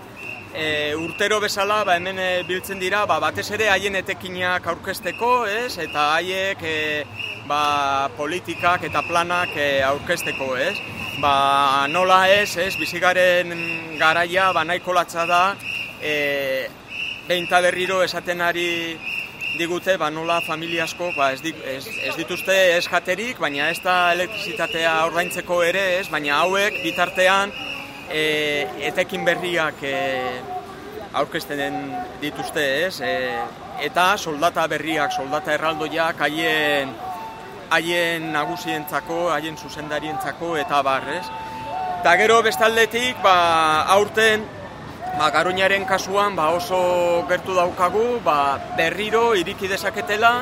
e, urtero bezala ba, hemen e, biltzen dira ba, batez ere haien etekinak aurkezteko, ez? eta haiek e, ba, politikak eta planak e, aurkezteko, ez? Ba, nola ez, ez, bizigaren garaia, ba, nahiko latza da, e, behinta berriro esaten ari digute, ba, nola familia asko, ba, ez, ez, ez dituzte ez jaterik, baina ez da elektrizitatea ordaintzeko ere, ez, baina hauek bitartean e, etekin berriak e, aurkezten dituzte, ez, e, eta soldata berriak, soldata erraldoiak haien haien nagusientzako, haien zuzendarientzako eta barrez. Eta gero bestaldetik, ba, aurten, ba, garoñaren kasuan ba, oso gertu daukagu, ba, berriro iriki dezaketela,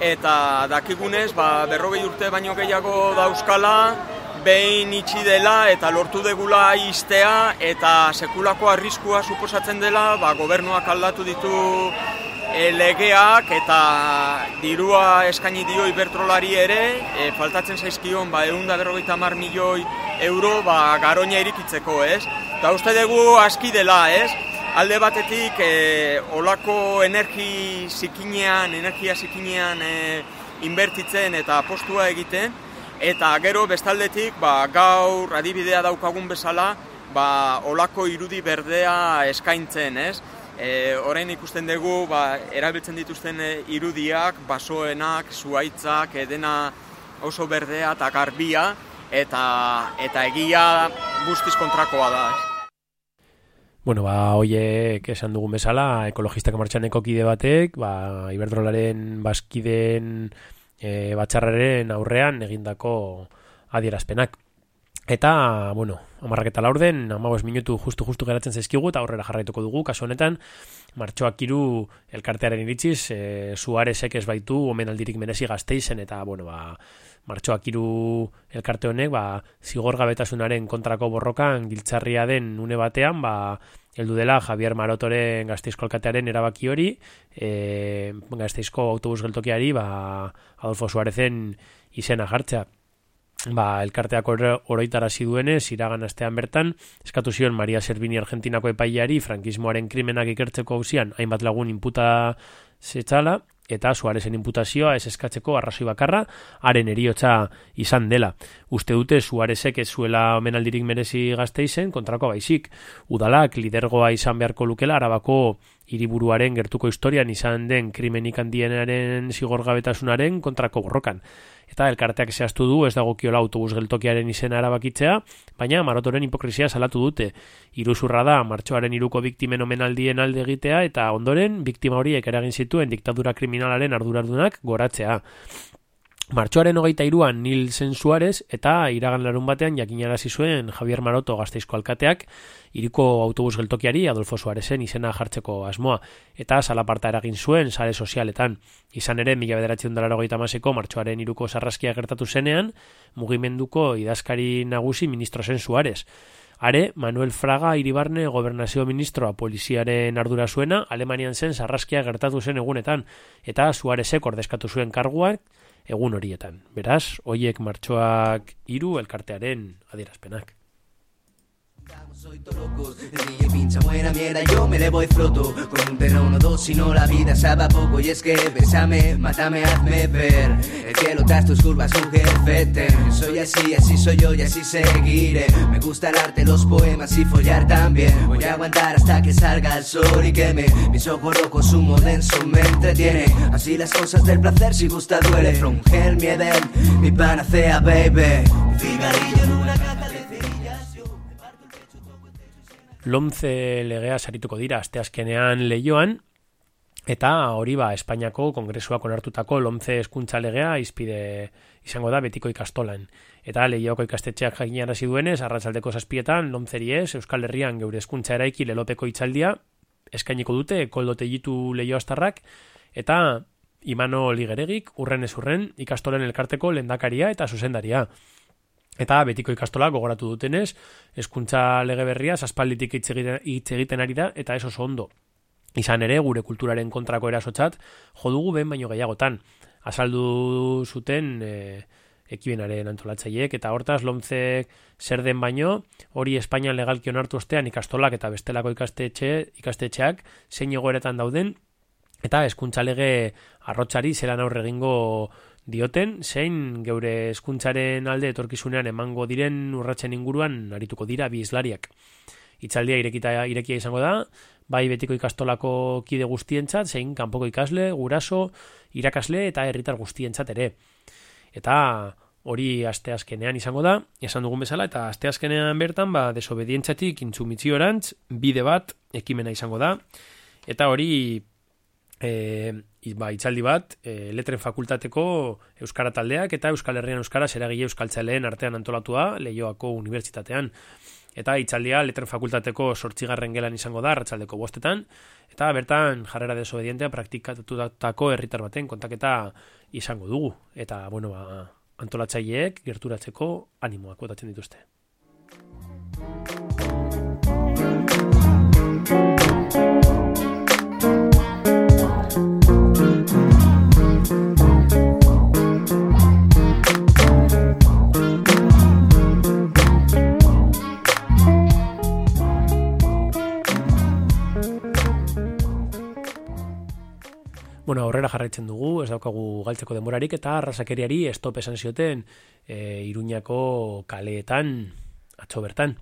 eta dakigunez, ba, berrogei urte baino gehiago dauzkala, behin itxi dela eta lortu degula iztea eta sekulako arriskua suposatzen dela ba, gobernuak aldatu ditu e, legeak eta dirua eskaini dio ibertrolari ere e, faltatzen zaizkion ba, egun da berrogeita mar milioi euro ba, garoina irikitzeko, ez? Eta uste dugu aski dela, ez? Alde batetik, e, olako energi zikinean, energia zikinean e, inbertitzen eta postua egiten, eta gero bestaldetik ba, gaur adibidea daukagun bezala ba, olako irudi berdea eskaintzen, ez? E, orain ikusten dugu ba, erabiltzen dituzten e, irudiak, basoenak, zuaitzak, edena oso berdea eta garbia, eta, eta egia guztiz kontrakoa da. Ez? Bueno, ba, hoiek esan dugun bezala, ekologistak martxaneko kide batek, ba, iberdrolaren baskiden e, batxarraren aurrean egindako adierazpenak. Eta, bueno, amarrak eta laurden, amabos minutu justu-justu geratzen zaizkigu eta aurrera jarraituko dugu, kasu honetan, martxoak iru elkartearen iritziz, e, suarezek ez baitu, omen aldirik menezi gazteizen, eta, bueno, ba, martxoak iru elkarte honek, ba, zigor gabetasunaren kontrako borrokan giltzarria den une batean, ba, heldu dela Javier Marotoren gazteizko alkatearen erabaki hori, e, gazteizko autobus geltokiari, ba, Adolfo Suarezen izena jartzea. Ba, elkarteak oroitarazi duenez, iragan astean bertan, eskatu zion Maria Servini Argentinako epaileari frankismoaren krimenak ikertzeko hausian, hainbat lagun inputa zetzala, eta Suarezen imputazioa ez eskatzeko arrazoi bakarra, haren eriotza izan dela. Uste dute Suarezek ez zuela omenaldirik merezi gazteizen, kontrako baizik. Udalak lidergoa izan beharko lukela, arabako hiriburuaren gertuko historian izan den krimenik handienaren zigorgabetasunaren kontrako borrokan eta elkarteak zehaztu du ez dagokiola autobus geltokiaren izena erabakitzea, baina marotoren hipokrizia salatu dute. Iruzurra da martxoaren iruko biktimen omenaldien alde egitea eta ondoren biktima horiek eragin zituen diktadura kriminalaren ardurardunak goratzea. Martxoaren hogeita iruan Nil Suarez eta iragan larun batean jakinarazi zuen Javier Maroto gazteizko alkateak iriko autobus geltokiari Adolfo Suarezen izena jartzeko asmoa eta salaparta eragin zuen sare sozialetan. Izan ere, mila bederatzen dara hogeita maseko martxoaren iruko sarraskia gertatu zenean, mugimenduko idazkari nagusi ministro zen Suarez. Are, Manuel Fraga iribarne gobernazio ministroa poliziaren ardura zuena, Alemanian zen sarraskia gertatu zen egunetan, eta Suarezek ordezkatu zuen karguak, egun horietan. Beraz, hoiek martxoak hiru elkartearen adierazpenak. Soy todo loco. DJ pincha buena mierda, yo me le voy floto. Con un terreno dos, si no la vida sabe a poco. Y es que bésame, mátame, hazme ver. El cielo tras tus curvas, mujer, vete Soy así, así soy yo y así seguiré. Me gusta el arte, los poemas y follar también. Voy a aguantar hasta que salga el sol y queme. Mis ojos rojos, humo denso me entretiene. Así las cosas del placer, si gusta duele. From hell, mi Eden, mi panacea, baby. Un cigarrillo en una caja lomze legea sarituko dira asteazkenean leioan, eta hori ba, Espainiako kongresuak onartutako lomze eskuntza legea izpide izango da betiko ikastolan. Eta lehioko ikastetxeak jakinarazi duenez, arratzaldeko zazpietan, lomzeri ez, Euskal Herrian geure eskuntza eraiki lelopeko itzaldia, eskainiko dute, koldote jitu lehioastarrak, eta imano ligeregik, urren ez urren, ikastolen elkarteko lendakaria eta zuzendaria. Eta betiko ikastola gogoratu dutenez, hezkuntza lege berria aspalditik hitz egiten ari da eta ez oso ondo. Izan ere, gure kulturaren kontrako erasotzat, jodugu ben baino gehiagotan. Azaldu zuten e, ekibenaren antolatzaileek eta hortaz lomtzek zer den baino, hori Espainian legalki onartu ostean ikastolak eta bestelako ikastetxe, ikastetxeak zein egoeretan dauden, eta hezkuntza lege arrotzari zelan aurre egingo dioten, zein geure eskuntzaren alde etorkizunean emango diren urratzen inguruan arituko dira bi islariak. Itzaldia irekita irekia izango da, bai betiko ikastolako kide guztientzat, zein kanpoko ikasle, guraso, irakasle eta herritar guztientzat ere. Eta hori asteazkenean izango da, esan dugun bezala, eta asteazkenean bertan, ba, desobedientzatik intzumitziorantz, bide bat, ekimena izango da, eta hori e, ba, itzaldi bat, e, letren fakultateko Euskara taldeak eta Euskal Herrian Euskara zeragile Euskaltzaleen artean antolatua Leioako Unibertsitatean. Eta itzaldia letren fakultateko sortzigarren gelan izango da, ratzaldeko bostetan, eta bertan jarrera desobedientea praktikatutako herritar baten kontaketa izango dugu. Eta, bueno, ba, antolatzaileek gerturatzeko animoak botatzen dituzte. Bueno, aurrera jarraitzen dugu, ez daukagu galtzeko denborarik eta arrasakeriari stop esan zioten e, Iruñako kaleetan atzo bertan.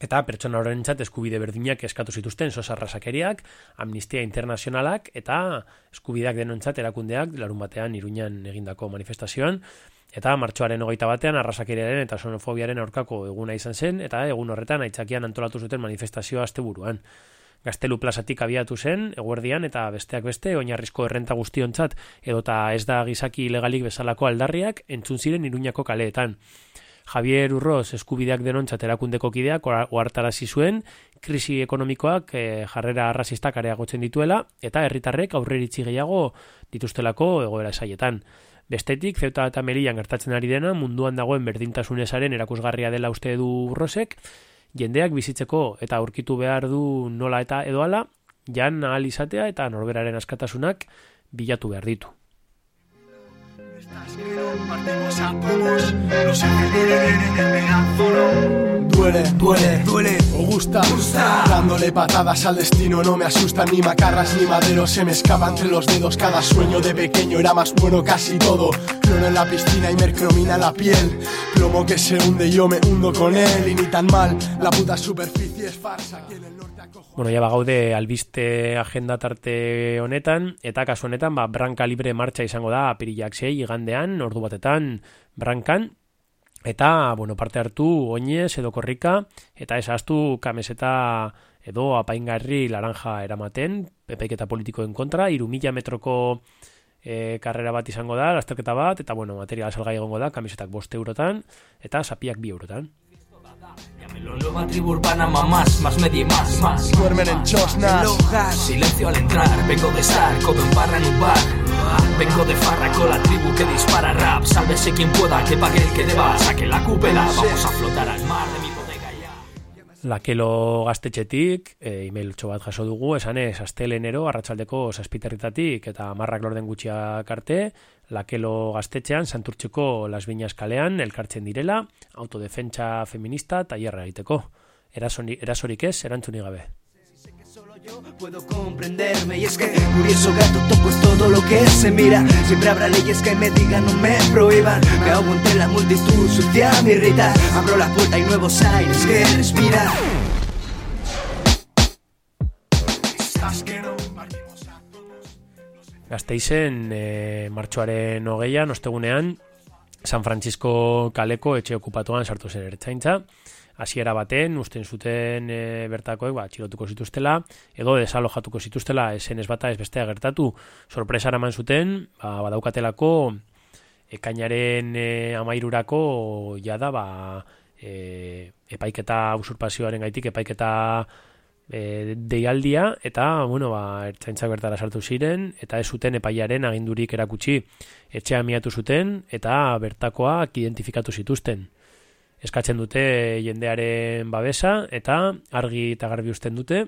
Eta pertsona horrentzat eskubide berdinak eskatu zituzten sos arrasakeriak, amnistia internazionalak eta eskubideak denontzat erakundeak larun batean Iruñan egindako manifestazioan. Eta martxoaren hogeita batean arrasakeriaren eta sonofobiaren aurkako eguna izan zen, eta egun horretan aitzakian antolatu zuten manifestazioa asteburuan. Gaztelu plazatik abiatu zen, eguerdian eta besteak beste, oinarrizko errenta guztiontzat, edota ez da gizaki ilegalik bezalako aldarriak, entzun ziren iruñako kaleetan. Javier Urroz eskubideak denontzat erakundeko kideak oartarazi zuen, krisi ekonomikoak e, jarrera arrazistak areagotzen dituela, eta herritarrek aurreritzi gehiago dituztelako egoera esaietan. Bestetik, zeuta eta melian gertatzen ari dena, munduan dagoen berdintasunesaren erakusgarria dela uste du Urrozek, jendeak bizitzeko eta aurkitu behar du nola eta edoala, jan ahal izatea eta norberaren askatasunak bilatu behar ditu. Partimos a no se en el megáfono. Duele, duele, duele, o gusta, gusta. Dándole patadas al destino, no me asustan ni macarras ni maderos. Se me escapa entre los dedos cada sueño de pequeño, era más bueno casi todo. Cloro en la piscina y mercromina la piel. Plomo que se hunde, yo me hundo con él. Y ni tan mal, la puta superficie es farsa. Aquí en el norte acojo... Bueno, ya bagaude albiste agenda tarte honetan, eta kasu honetan, ba, branka libre martxa izango da, apirilak sei, igandean, ordu batetan, brankan, eta, bueno, parte hartu, oinez, edo korrika, eta esaztu kameseta edo apaingarri laranja eramaten, pepeiketa politikoen kontra, irumila metroko e, karrera bat izango da, lasterketa bat, eta, bueno, material salgai egongo da, kamisetak boste eurotan, eta sapiak bi eurotan. Llámelo nueva tribu urbana, mamás, más media y más, más. Duermen en chosnas. Silencio al entrar, vengo de estar, codo en barra en un bar. Vengo de farra con la tribu que dispara rap. Sálvese quien pueda, que pague el que deba. Saque la cúpula, vamos a flotar al mar de mi bodega ya. Lakelo gaztetxetik, e, email txo bat jaso dugu, esan ez, astelenero, arratsaldeko saspiterritatik, eta marrak lorden gutxiak arte, lakelo gaztetxean, santurtxeko las viñas kalean, elkartzen direla, autodefentsa feminista, tailerra egiteko. Erasoni, erasorik ez, erantzunik gabe. Yo puedo comprenderme y es que curioso gato toco todo lo que se mira Siempre habrá leyes que me digan no me prohíban Me ahogo entre la multitud, sucia me irrita Abro la puerta y nuevos aires que respiran Estás que no. Gazteizen, e, martxoaren hogeian, ostegunean, San Francisco kaleko etxe okupatuan sartu zen ertzaintza. Hasiera baten, usten zuten e, bertakoek, ba, txilotuko zituztela, edo desalojatuko zituztela, esen ez bata ez bestea gertatu. Sorpresara eman zuten, ba, badaukatelako, ekainaren e, amairurako, jada, ba, e, epaiketa usurpazioaren gaitik, epaiketa e, deialdia eta bueno ba ertzaintzak bertara sartu ziren eta ez zuten epaiaren agindurik erakutsi. Etxea miatu zuten eta bertakoak identifikatu zituzten. Eskatzen dute jendearen babesa eta argi eta garbi uzten dute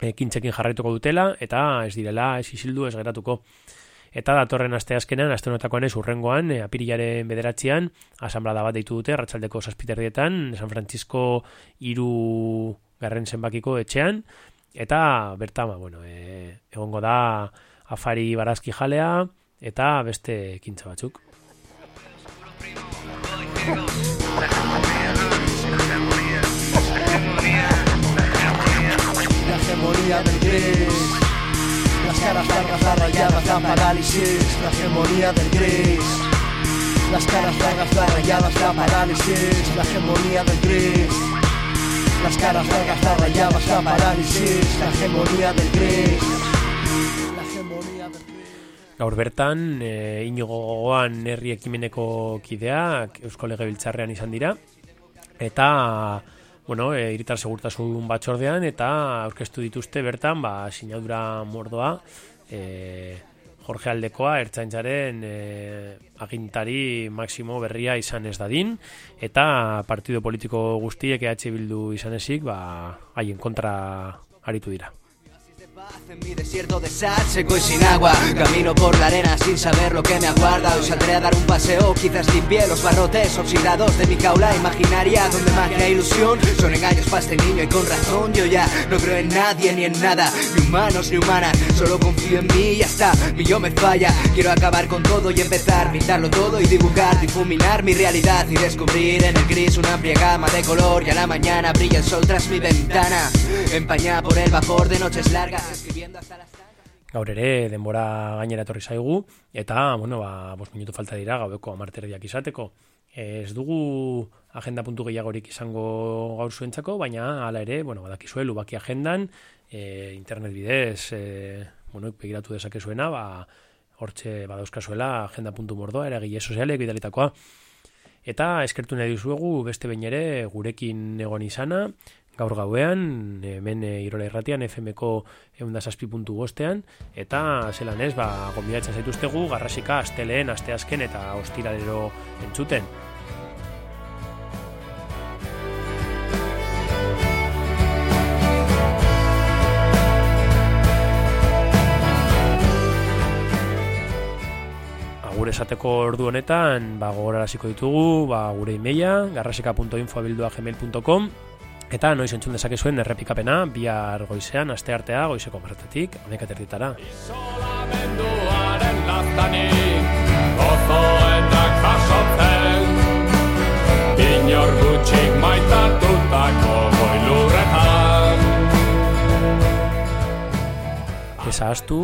ekintzekin jarraituko dutela eta ez direla ez isildu ez geratuko. Eta datorren aste azkenean, aste honetakoan ez urrengoan, e, apirilaren bederatzean, asamblada bat deitu dute, ratxaldeko saspiterdietan, San Francisco iru garren zenbakiko etxean, eta berta, ba, bueno, e, egongo da afari barazki jalea, eta beste ekintza batzuk. Hegemonía del gris Las caras largas, las rayadas, la parálisis La hegemonía del gris Las caras largas, las rayadas, la parálisis La hegemonía del gris Las caras largas, las rayadas, la parálisis La hegemonía del gris. La hegemonía del gris. Gaur bertan, e, inigo gogoan herri ekimeneko kideak Eusko Legebiltzarrean izan dira, eta, bueno, e, iritar segurtasun batzordean, eta aurkeztu dituzte bertan, ba, sinadura mordoa, e, Jorge Aldekoa ertzaintzaren e, agintari maksimo berria izan ez dadin, eta partido politiko guztiek EH Bildu izan ezik, ba, haien kontra aritu dira. En mi desierto de sal, seco y sin agua. Camino por la arena sin saber lo que me aguarda. Hoy saldré a dar un paseo, quizás limpie los barrotes oxidados de mi caula imaginaria Donde magia e ilusión son engaños para este niño y con razón. Yo ya no creo en nadie ni en nada, ni humanos ni humanas. Solo confío en mí y ya está, mi yo me falla. Quiero acabar con todo y empezar, pintarlo todo y dibujar Difuminar mi realidad y descubrir en el gris una amplia gama de color. Y a la mañana brilla el sol tras mi ventana Empañada por el vapor de noches largas Gaur ere denbora gainera etorri zaigu eta bueno, ba 5 minutu falta dira gaueko 10 erdiak izateko. Ez dugu agenda puntu gehiagorik izango gaur zuentzako, baina hala ere, bueno, badakizue lubaki agendan, e, internet bidez, e, bueno, begiratu dezakezuena, ba hortxe badauzkazuela agenda.mordoa eragile sozialek bidalitakoa. Eta eskertu nahi dizuegu beste behin ere gurekin egon izana, gaur gauean, hemen e, Irola Irratian, FM-ko eundazazpi puntu bostean, eta zelan ez, ba, gombidatzen zaituztegu, garrasika, asteleen, asteazken eta ostiralero entzuten. Agur esateko ordu honetan, ba, gogoraraziko ditugu, ba, gure imeia, garrasika.infoabildua.gmail.com Eta noiz entzun dezakezuen errepikapena, bihar goizean, aste artea, goizeko martatik, amek aterditara. Isolamenduaren lastanik, gozoenak jasotzen, inor gutxik maitatutako goilurretan. Eza astu,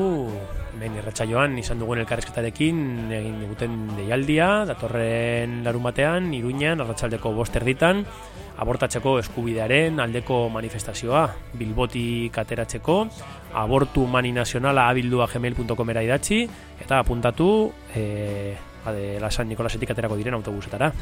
hemen irratsaioan izan dugun elkarrezketarekin egin diguten deialdia, datorren larun batean, iruñan, arratsaldeko boster ditan, abortatzeko eskubidearen aldeko manifestazioa, bilbotik ateratzeko, abortu mani nazionala abildua gmail.com era idatzi, eta apuntatu, e, ade, lasan Nikolasetik aterako diren autobusetara.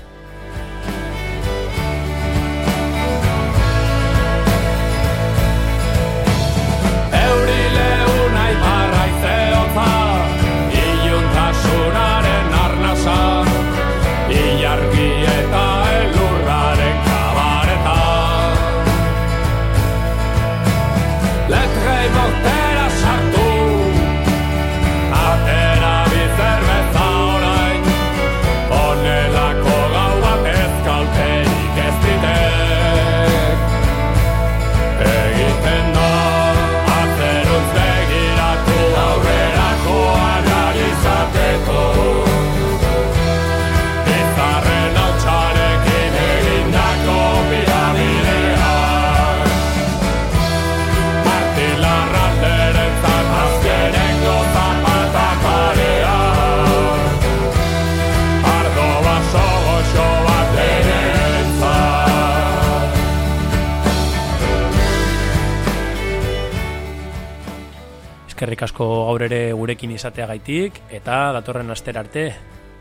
Eskerrik asko gaur ere gurekin izateagaitik eta datorren astera arte.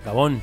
Gabon.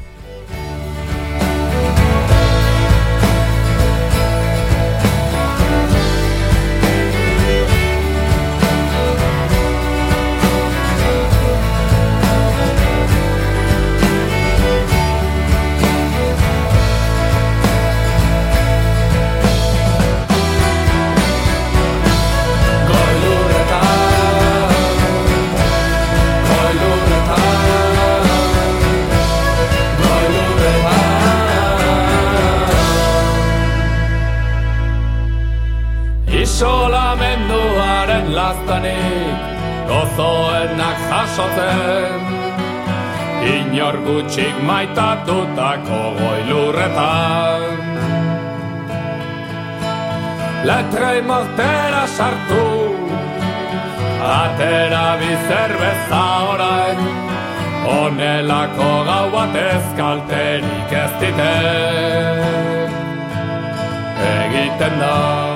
Gutxik maitatutako goilurretan Letrei mortera sartu Atera bizerbeza orain Honelako gau bat ezkalterik ez ditek Egiten da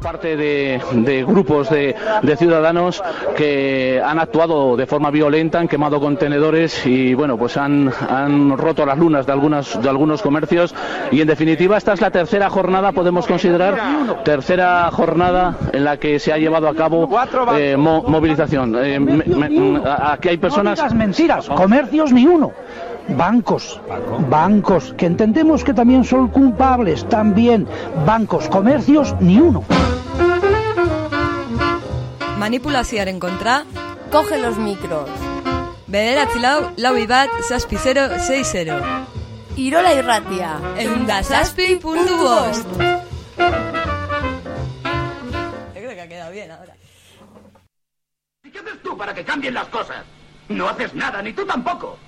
Por parte de, de grupos de, de ciudadanos que han actuado de forma violenta, han quemado contenedores y bueno, pues han, han roto las lunas de algunas de algunos comercios y en definitiva esta es la tercera jornada, podemos considerar tercera jornada en la que se ha llevado a cabo eh, mo- movilización. Eh, me- me- aquí hay personas No mentiras, comercios ni uno. Bancos, bancos, que entendemos que también son culpables, también. Bancos, comercios, ni uno. Manipulazioaren kontra, Coge los micros. bederatzi lau, lau bat, zazpi 0, 6 0. Irola irratia. Eunda zazpi puntu bost. Yo creo que ha quedado bien ahora. ¿Qué haces tú para que cambien las cosas? No haces nada, ni tú tampoco.